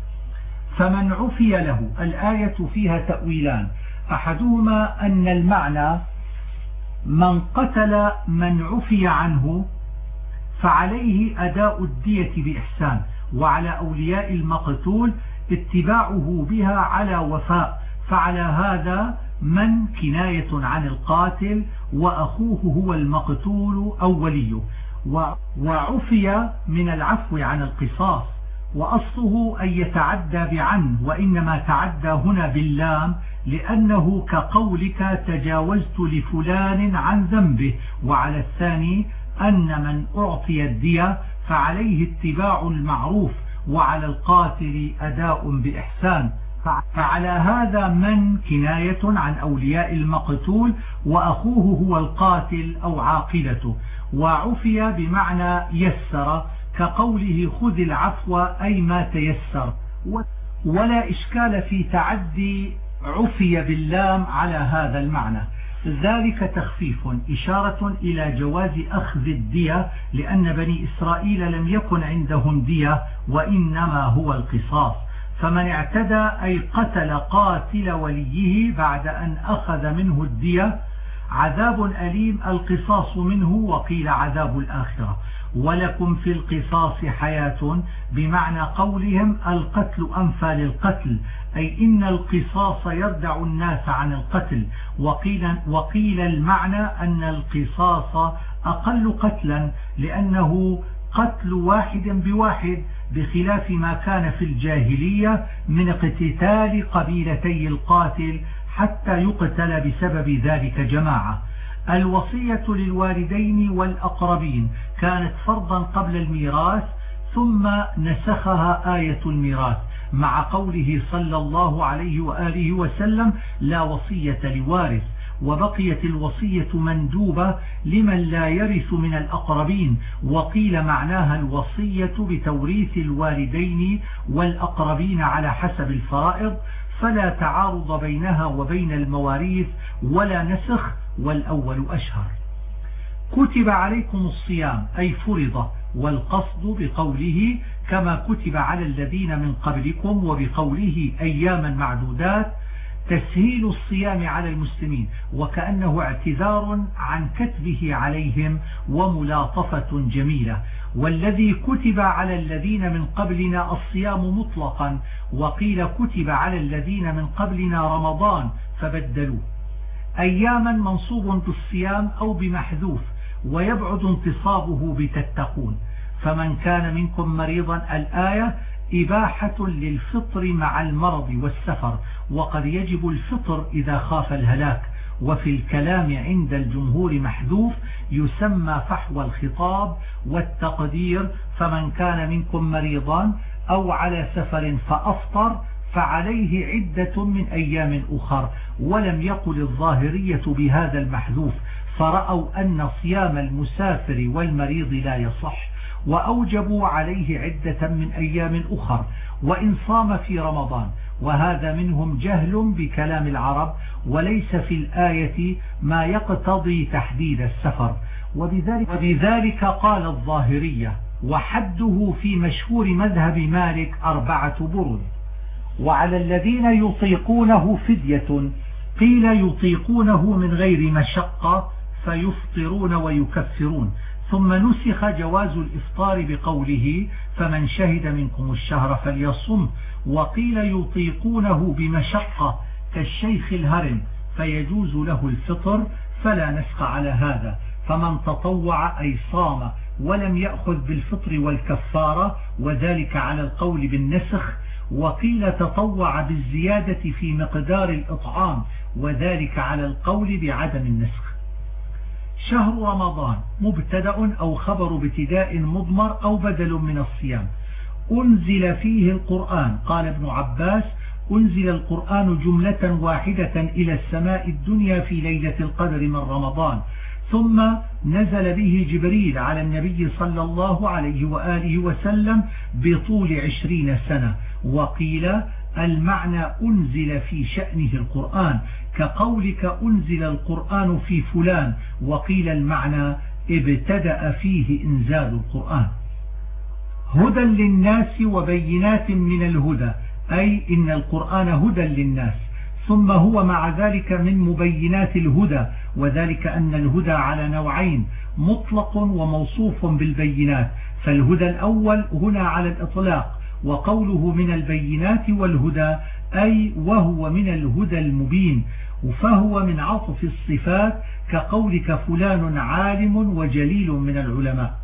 فمن عفي له الآية فيها تأويلان أحدهما أن المعنى من قتل من عفي عنه فعليه أداء الدية بإحسان وعلى أولياء المقتول اتباعه بها على وفاء فعلى هذا من كناية عن القاتل وأخوه هو المقتول أو وليه وعفي من العفو عن القصاص. وأصله أن يتعدى بعن وإنما تعدى هنا باللام لأنه كقولك تجاوزت لفلان عن ذنبه. وعلى الثاني أن من أعطي الدية فعليه اتباع المعروف وعلى القاتل أداء بإحسان. فعلى هذا من كناية عن أولياء المقتول وأخوه هو القاتل أو عاقلته. وعفي بمعنى يسر كقوله خذ العفو أي ما تيسر. ولا إشكال في تعدي عفي باللام على هذا المعنى. ذلك تخفيف إشارة إلى جواز أخذ الدية لأن بني إسرائيل لم يكن عندهم دية وإنما هو القصاص. فمن اعتدى أي قتل قاتل وليه بعد أن أخذ منه الدية عذاب أليم القصاص منه وقيل عذاب الآخرة. ولكم في القصاص حياة بمعنى قولهم القتل أنفى للقتل أي إن القصاص يردع الناس عن القتل. وقيل, وقيل المعنى أن القصاص أقل قتلا لأنه قتل واحد بواحد بخلاف ما كان في الجاهلية من اقتتال قبيلتي القاتل حتى يقتل بسبب ذلك جماعة. الوصية للوالدين والأقربين كانت فرضا قبل الميراث ثم نسخها آية الميراث. مع قوله صلى الله عليه وآله وسلم لا وصية لوارث وبقيت الوصية مندوبة لمن لا يرث من الأقربين. وقيل معناها الوصية بتوريث الوالدين والأقربين على حسب الفرائض. فلا تعارض بينها وبين المواريث ولا نسخ والأول أشهر. كتب عليكم الصيام أي فرض والقصد بقوله كما كتب على الذين من قبلكم وبقوله أياما معدودات تسهيل الصيام على المسلمين وكأنه اعتذار عن كتبه عليهم وملاطفة جميلة. والذي كتب على الذين من قبلنا الصيام مطلقا وقيل كتب على الذين من قبلنا رمضان فبدلوه. أياما منصوب بالصيام أو بمحذوف ويبعد انتصابه بتتقون. فمن كان منكم مريضا الآية إباحة للفطر مع المرض والسفر. وقد يجب الفطر إذا خاف الهلاك. وفي الكلام عند الجمهور محذوف يسمى فحوى الخطاب والتقدير. فمن كان منكم مريضا أو على سفر فأفطر فعليه عدة من أيام أخر. ولم يقل الظاهرية بهذا المحذوف. فرأوا أن صيام المسافر والمريض لا يصح وأوجبوا عليه عدة من أيام أخر وإن صام في رمضان وهذا منهم جهل بكلام العرب وليس في الآية ما يقتضي تحديد السفر. وبذلك, قال الظاهرية وحده في مشهور مذهب مالك أربعة برد وعلى الذين يطيقونه فدية قيل يطيقونه من غير مشقة فيفطرون ويكفرون. ثم نسخ جواز الإفطار بقوله فمن شهد منكم الشهر فليصم وقيل يطيقونه بمشقة كالشيخ الهرم فيجوز له الفطر فلا نسخ على هذا. فمن تطوع أي صام ولم يأخذ بالفطر والكفارة وذلك على القول بالنسخ وقيل تطوع بالزيادة في مقدار الإطعام وذلك على القول بعدم النسخ. شهر رمضان مبتدأ أو خبر ابتداء مضمر أو بدل من الصيام. أنزل فيه القرآن. قال ابن عباس أنزل القرآن جملة واحدة إلى السماء الدنيا في ليلة القدر من رمضان. ثم نزل به جبريل على النبي صلى الله عليه وآله وسلم بطول عشرين سنة. وقيل المعنى أنزل في شأنه القرآن. كقولك أنزل القرآن في فلان وقيل المعنى ابتدأ فيه إنزال القرآن. هدى للناس وبينات من الهدى أي إن القرآن هدى للناس ثم هو مع ذلك من مبينات الهدى وذلك أن الهدى على نوعين مطلق وموصوف بالبينات فالهدى الأول هنا على الإطلاق وقوله من البينات والهدى أي وهو من الهدى المبين فهو من عطف الصفات كقولك فلان عالم وجليل من العلماء.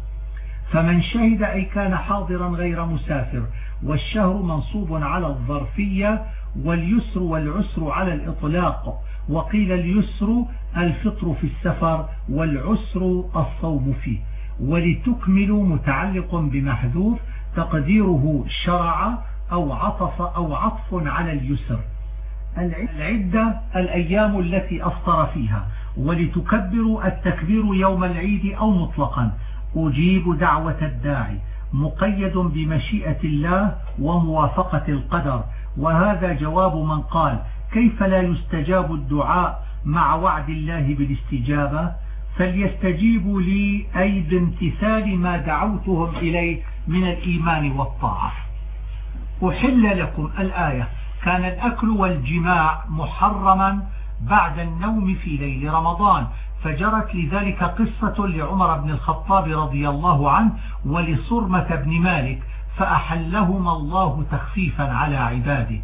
فمن شهد أي كان حاضرا غير مسافر والشهر منصوب على الظرفية واليسر والعسر على الإطلاق وقيل اليسر الفطر في السفر والعسر الصوم فيه. ولتكملوا متعلق بمحذوف تقديره شرع أو عطف أو عطف على اليسر. العدة الأيام التي أفطر فيها ولتكبروا التكبير يوم العيد أو مطلقا. أجيب دعوة الداعي مقيد بمشيئة الله وموافقة القدر. وهذا جواب من قال كيف لا يستجاب الدعاء مع وعد الله بالاستجابة؟ فليستجيبوا لي أي بامتثال ما دعوتهم إليه من الإيمان والطاعة. أحل لكم الآية. كان الأكل والجماع محرما بعد النوم في ليل رمضان فجرت لذلك قصة لعمر بن الخطاب رضي الله عنه ولصرمة بن مالك فأحلهما الله تخفيفا على عباده.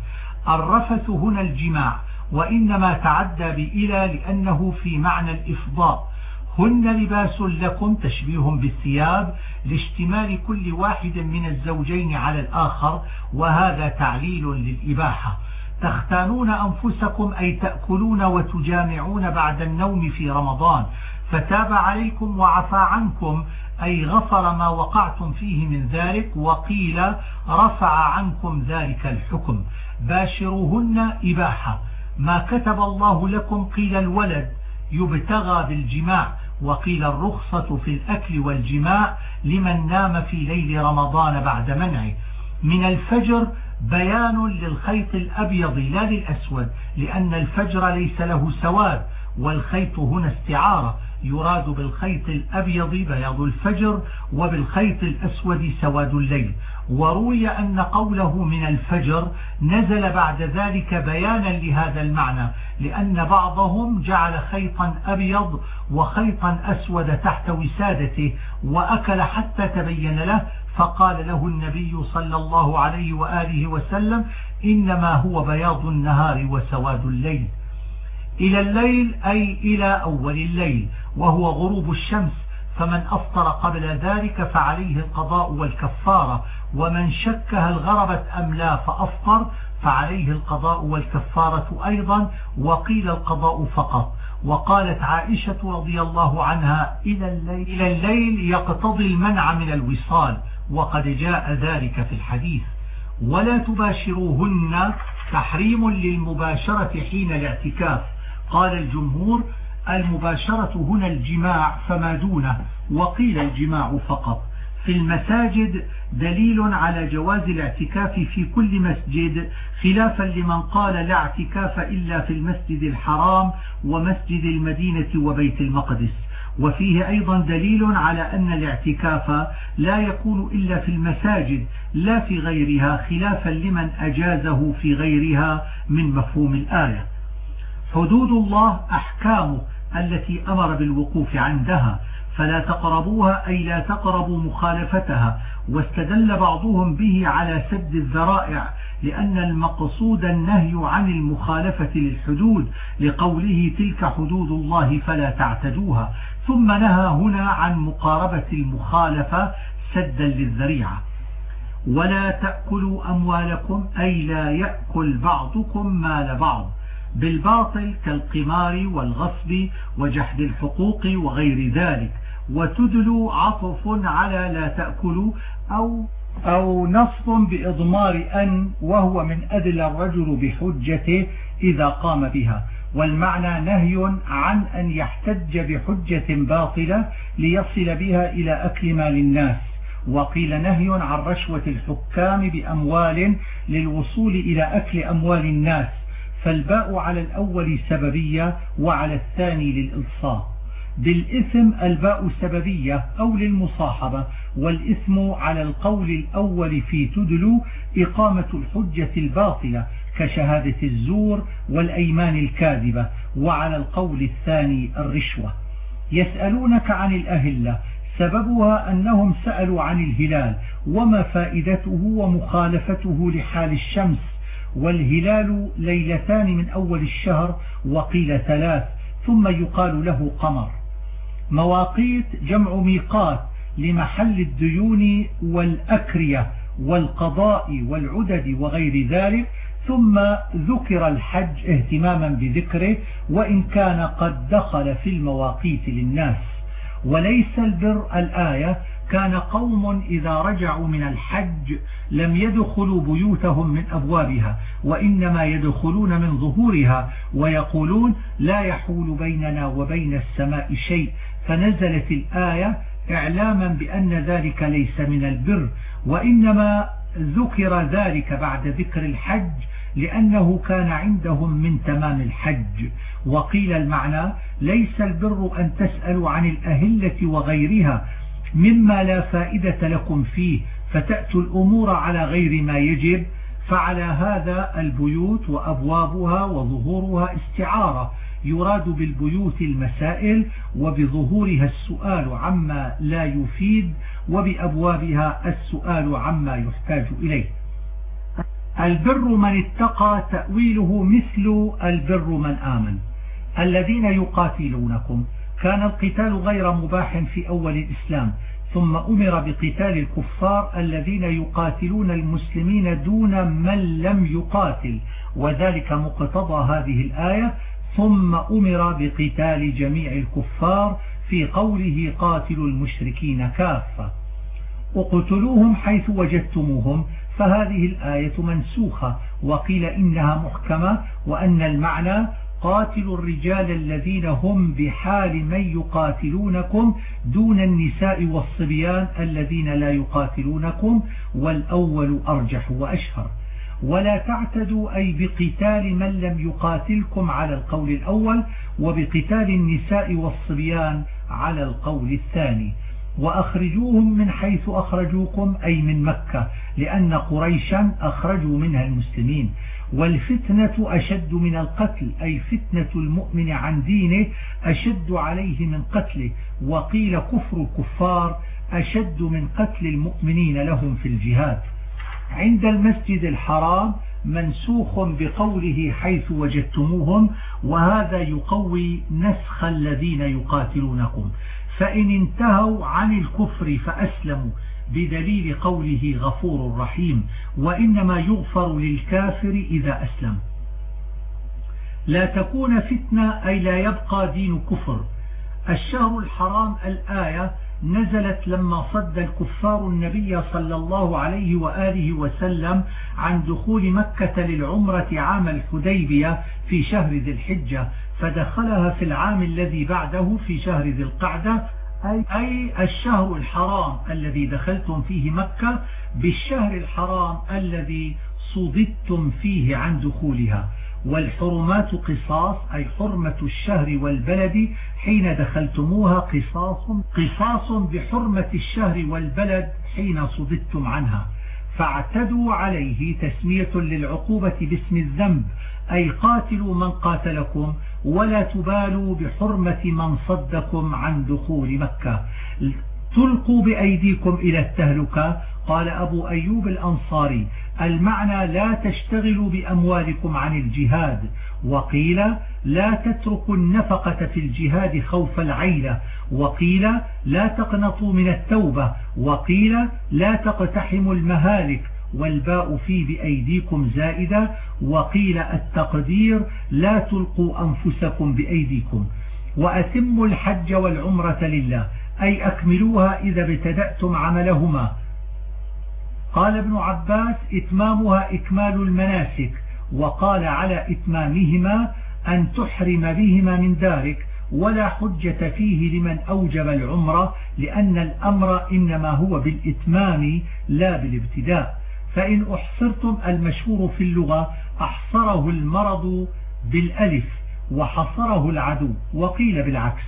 الرفث هنا الجماع وإنما تعدى بإلى لأنه في معنى الإفضاء. هن لباس لكم تشبيه بالثياب لاشتمال كل واحد من الزوجين على الآخر وهذا تعليل للإباحة. تختانون أنفسكم أي تأكلون وتجامعون بعد النوم في رمضان فتاب عليكم وعفى عنكم أي غفر ما وقعتم فيه من ذلك وقيل رفع عنكم ذلك الحكم. باشروهن إباحة. ما كتب الله لكم قيل الولد يبتغى بالجماع. وقيل الرخصة في الأكل والجماع لمن نام في ليل رمضان بعد منعه. من الفجر بيان للخيط الأبيض لا للأسود لأن الفجر ليس له سواد والخيط هنا استعارة. يراد بالخيط الأبيض بياض الفجر وبالخيط الأسود سواد الليل. وروي أن قوله من الفجر نزل بعد ذلك بيانا لهذا المعنى لأن بعضهم جعل خيطا أبيض وخيطا أسود تحت وسادته وأكل حتى تبين له فقال له النبي صلى الله عليه وآله وسلم إنما هو بياض النهار وسواد الليل. إلى الليل أي إلى أول الليل وهو غروب الشمس فمن أفطر قبل ذلك فعليه القضاء والكفارة ومن شك هل غربت أم لا فأفطر فعليه القضاء والكفارة أيضا وقيل القضاء فقط. وقالت عائشة رضي الله عنها إلى الليل, إلى الليل يقتضي المنع من الوصال وقد جاء ذلك في الحديث. ولا تباشروهن تحريم للمباشرة حين الاعتكاف. قال الجمهور المباشرة هنا الجماع فما دونه وقيل الجماع فقط. في المساجد دليل على جواز الاعتكاف في كل مسجد خلافا لمن قال لا اعتكاف إلا في المسجد الحرام ومسجد المدينة وبيت المقدس. وفيه أيضا دليل على أن الاعتكاف لا يكون إلا في المساجد لا في غيرها خلافا لمن أجازه في غيرها من مفهوم الآية. حدود الله أحكامه التي أمر بالوقوف عندها فلا تقربوها أي لا تقربوا مخالفتها. واستدل بعضهم به على سد الذرائع لأن المقصود النهي عن المخالفة للحدود لقوله تلك حدود الله فلا تعتدوها. ثم نهى هنا عن مقاربة المخالفة سدا للذريعة. ولا تأكلوا أموالكم أي لا يأكل بعضكم مال بعض. بالباطل كالقمار والغصب وجحد الحقوق وغير ذلك وتدلوا عطف على لا تأكلوا أو أو نصب بإضمار أن وهو من أدل الرجل بحجته إذا قام بها. والمعنى نهي عن أن يحتج بحجة باطلة ليصل بها إلى أكل مال الناس. وقيل نهي عن رشوة الحكام بأموال للوصول إلى أكل أموال الناس. فالباء على الأول سببية وعلى الثاني للإلصاق. بالإثم الباء سببية أو للمصاحبة والإثم على القول الأول في تدلو إقامة الحجة الباطلة كشهادة الزور والأيمان الكاذبة وعلى القول الثاني الرشوة. يسألونك عن الأهلة سببها أنهم سألوا عن الهلال وما فائدته ومخالفته لحال الشمس والهلال ليلتان من أول الشهر وقيل ثلاث ثم يقال له قمر. مواقيت جمع ميقات لمحل الديون والأكرية والقضاء والعدد وغير ذلك ثم ذكر الحج اهتماما بذكره وإن كان قد دخل في المواقيت للناس. وليس البر الآية كان قوم إذا رجعوا من الحج لم يدخلوا بيوتهم من أبوابها وإنما يدخلون من ظهورها ويقولون لا يحول بيننا وبين السماء شيء. فنزلت الآية إعلاما بأن ذلك ليس من البر وإنما ذكر ذلك بعد ذكر الحج لأنه كان عندهم من تمام الحج. وقيل المعنى ليس البر أن تسألوا عن الأهلة وغيرها مما لا فائدة لكم فيه فتأتوا الأمور على غير ما يجب فعلى هذا البيوت وأبوابها وظهورها استعارة. يراد بالبيوت المسائل وبظهورها السؤال عما لا يفيد وبأبوابها السؤال عما يحتاج إليه. البر من اتقى تأويله مثل البر من آمن. الذين يقاتلونكم كان القتال غير مباح في أول الإسلام ثم أمر بقتال الكفار الذين يقاتلون المسلمين دون من لم يقاتل وذلك مقتضى هذه الآية. ثم أمر بقتال جميع الكفار في قوله قاتلوا المشركين كافة. اقتلوهم حيث وجدتموهم فهذه الآية منسوخة وقيل إنها محكمة وأن المعنى قاتلوا الرجال الذين هم بحال من يقاتلونكم دون النساء والصبيان الذين لا يقاتلونكم والأول أرجح وأشهر. ولا تعتدوا أي بقتال من لم يقاتلكم على القول الأول وبقتال النساء والصبيان على القول الثاني. وأخرجوهم من حيث أخرجوكم أي من مكة لأن قريشا أخرجوا منها المسلمين. والفتنة أشد من القتل أي فتنة المؤمن عن دينه أشد عليه من قتله. وقيل كفر الكفار أشد من قتل المؤمنين لهم في الجهاد. عند المسجد الحرام منسوخ بقوله حيث وجدتموهم وهذا يقوي نسخ الذين يقاتلونكم. فإن انتهوا عن الكفر فأسلموا. بدليل قوله غفور رحيم وإنما يغفر للكافر إذا أسلم. لا تكون فتنة أي لا يبقى دين كفر. الشهر الحرام الآية نزلت لما صد الكفار النبي صلى الله عليه وآله وسلم عن دخول مكة للعمرة عام الحديبية في شهر ذي الحجة فدخلها في العام الذي بعده في شهر ذي القعدة. أي الشهر الحرام الذي دخلتم فيه مكة بالشهر الحرام الذي صددتم فيه عن دخولها. والحرمات قصاص أي حرمة الشهر والبلد حين دخلتموها قصاص قصاص بحرمة الشهر والبلد حين صددتم عنها. فاعتدوا عليه تسمية للعقوبة باسم الذنب أي قاتلوا من قاتلكم ولا تبالوا بحرمة من صدكم عن دخول مكة. تلقوا بأيديكم إلى التهلكة. قال أبو أيوب الأنصاري المعنى لا تشتغلوا بأموالكم عن الجهاد. وقيل لا تتركوا النفقة في الجهاد خوف العيلة. وقيل لا تقنطوا من التوبة. وقيل لا تقتحموا المهالك. والباء في بأيديكم زائدة وقيل التقدير لا تلقوا أنفسكم بأيديكم. وأتموا الحج والعمرة لله أي أكملوها إذا ابتدأتم عملهما. قال ابن عباس إتمامها إكمال المناسك. وقال على إتمامهما أن تحرم بهما من دارك ولا حجة فيه لمن أوجب العمرة لأن الأمر إنما هو بالإتمام لا بالابتداء. فإن أحصرتم المشهور في اللغة أحصره المرض بالألف وحصره العدو وقيل بالعكس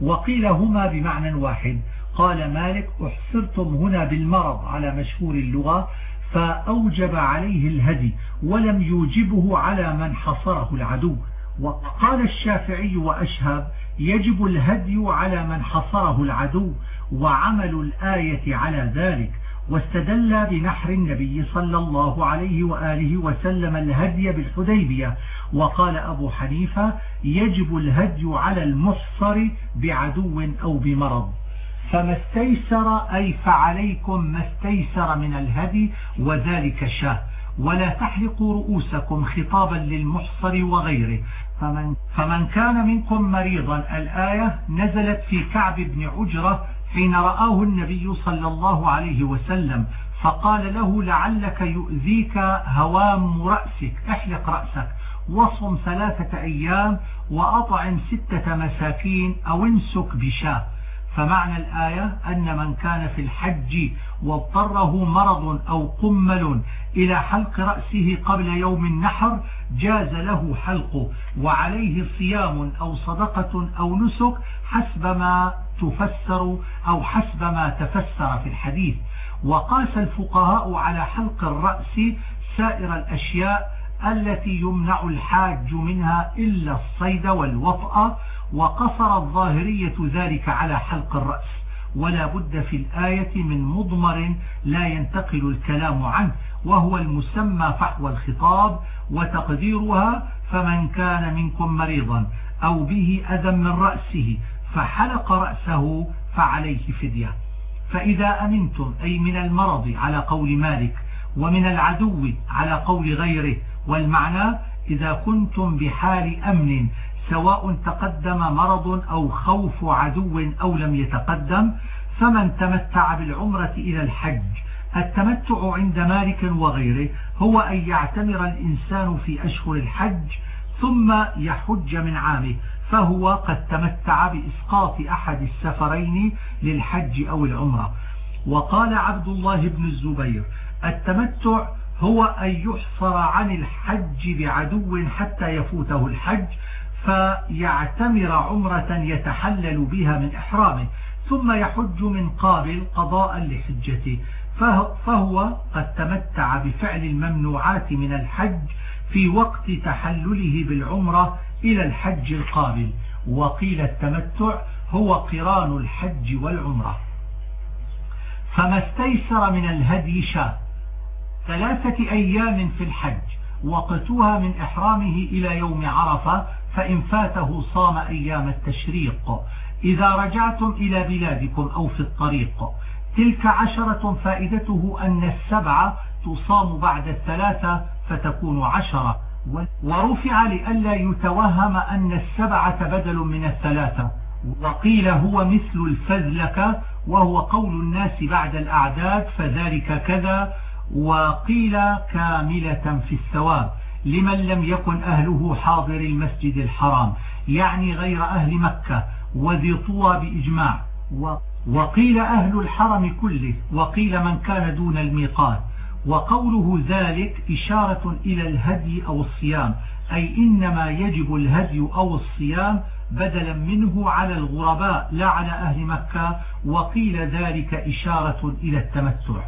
وقيل هما بمعنى واحد قال مالك أحصرتم هنا بالمرض على مشهور اللغة فأوجب عليه الهدي ولم يوجبه على من حصره العدو وقال الشافعي وأشهب يجب الهدي على من حصره العدو وعمل الآية على ذلك واستدل بنحر النبي صلى الله عليه وآله وسلم الهدي بالحديبية وقال أبو حنيفة يجب الهدي على المحصر بعدو أو بمرض. فما استيسر أي فعليكم ما استيسر من الهدي وذلك شاه ولا تحلقوا رؤوسكم خطابا للمحصر وغيره. فمن, فمن كان منكم مريضا الآية نزلت في كعب بن عجرة حين رآه النبي صلى الله عليه وسلم فقال له لعلك يؤذيك هوام رأسك أحلق رأسك وصم ثلاثة أيام وأطعم ستة مساكين أو انسك بشاة. فمعنى الآية أن من كان في الحج واضطره مرض أو قمل إلى حلق رأسه قبل يوم النحر جاز له حلقه وعليه صيام أو صدقة أو نسك حسب ما تفسر أو حسب ما تفسر في الحديث. وقاس الفقهاء على حلق الرأس سائر الأشياء التي يمنع الحاج منها إلا الصيد والوطأ وقصر الظاهرية ذلك على حلق الرأس. ولا بد في الآية من مضمر لا ينتقل الكلام عنه وهو المسمى فحوى الخطاب وتقديرها فمن كان منكم مريضا أو به أذى من رأسه فحلق رأسه فعليه فدية. فإذا أمنتم أي من المرض على قول مالك ومن العدو على قول غيره والمعنى إذا كنتم بحال أمن سواء تقدم مرض أو خوف عدو أو لم يتقدم فمن تمتع بالعمرة إلى الحج التمتع عند مالك وغيره هو أن يعتمر الإنسان في أشهر الحج ثم يحج من عامه. فهو قد تمتع بإسقاط أحد السفرين للحج أو العمرة. وقال عبد الله بن الزبير التمتع هو أن يحصر عن الحج بعدو حتى يفوته الحج فيعتمر عمرة يتحلل بها من إحرامه ثم يحج من قابل قضاء لحجته. فهو قد تمتع بفعل الممنوعات من الحج في وقت تحلله بالعمرة إلى الحج القابل. وقيل التمتع هو قران الحج والعمرة. فما استيسر من الهدي شاء ثلاثة أيام في الحج وقتها من إحرامه إلى يوم عرفة فإن فاته صام أيام التشريق. إذا رجعتم إلى بلادكم أو في الطريق. تلك عشرة فائدته أن السبعة تصام بعد الثلاثة فتكون عشرة. ورفع لئلا يتوهم أن السبعة بدل من الثلاثة وقيل هو مثل الفذلك وهو قول الناس بعد الأعداد فذلك كذا وقيل كاملة في الثواب. لمن لم يكن أهله حاضر المسجد الحرام يعني غير أهل مكة وذي طوى بإجماع وقيل أهل الحرم كله وقيل من كان دون الميقات. وقوله ذلك إشارة إلى الهدي أو الصيام أي إنما يجب الهدي أو الصيام بدلا منه على الغرباء لا على أهل مكة وقيل ذلك إشارة إلى التمتع.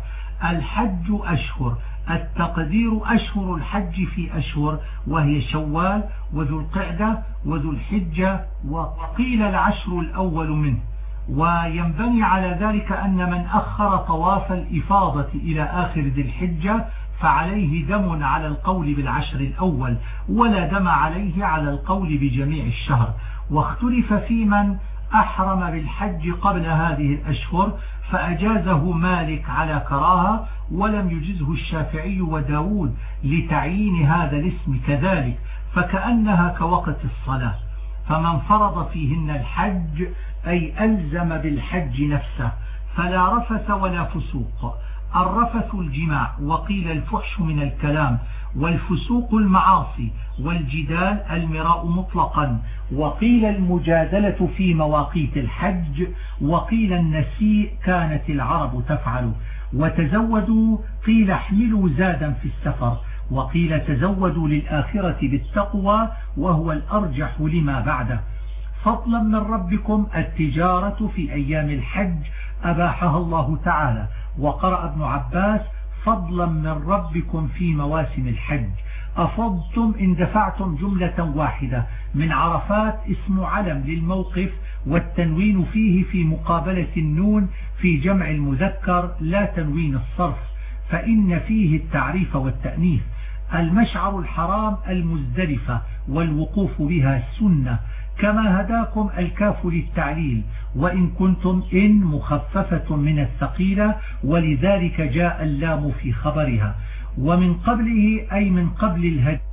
الحج أشهر التقدير أشهر الحج في أشهر وهي شوال وذو القعدة وذو الحجة وقيل العشر الأول منه. وينبني على ذلك أن من أخر طواف الإفاضة إلى آخر ذي الحجة فعليه دم على القول بالعشر الأول ولا دم عليه على القول بجميع الشهر. واختلف في من أحرم بالحج قبل هذه الأشهر فأجازه مالك على كراهة ولم يجزه الشافعي وداود لتعيين هذا الاسم كذلك فكأنها كوقت الصلاة. فمن فرض فيهن الحج أي ألزم بالحج نفسه فلا رفث ولا فسوق. الرفث الجماع وقيل الفحش من الكلام والفسوق المعاصي والجدال المراء مطلقا. وقيل المجادلة في مواقيت الحج وقيل النسيء كانت العرب تفعل. وتزودوا قيل احملوا زادا في السفر. وقيل تزودوا للآخرة بالتقوى وهو الأرجح لما بعده. فضلا من ربكم التجارة في أيام الحج أباحها الله تعالى. وقرأ ابن عباس فضلا من ربكم في مواسم الحج. أفضتم إن دفعتم جملة واحدة من عرفات اسم علم للموقف والتنوين فيه في مقابلة النون في جمع المذكر لا تنوين الصرف فإن فيه التعريف والتأنيث. المشعر الحرام المزدلفة والوقوف بها السنة. كما هداكم الكاف للتعليل وإن كنتم إن مخففة من الثقيلة ولذلك جاء اللام في خبرها. ومن قبله أي من قبل الهدي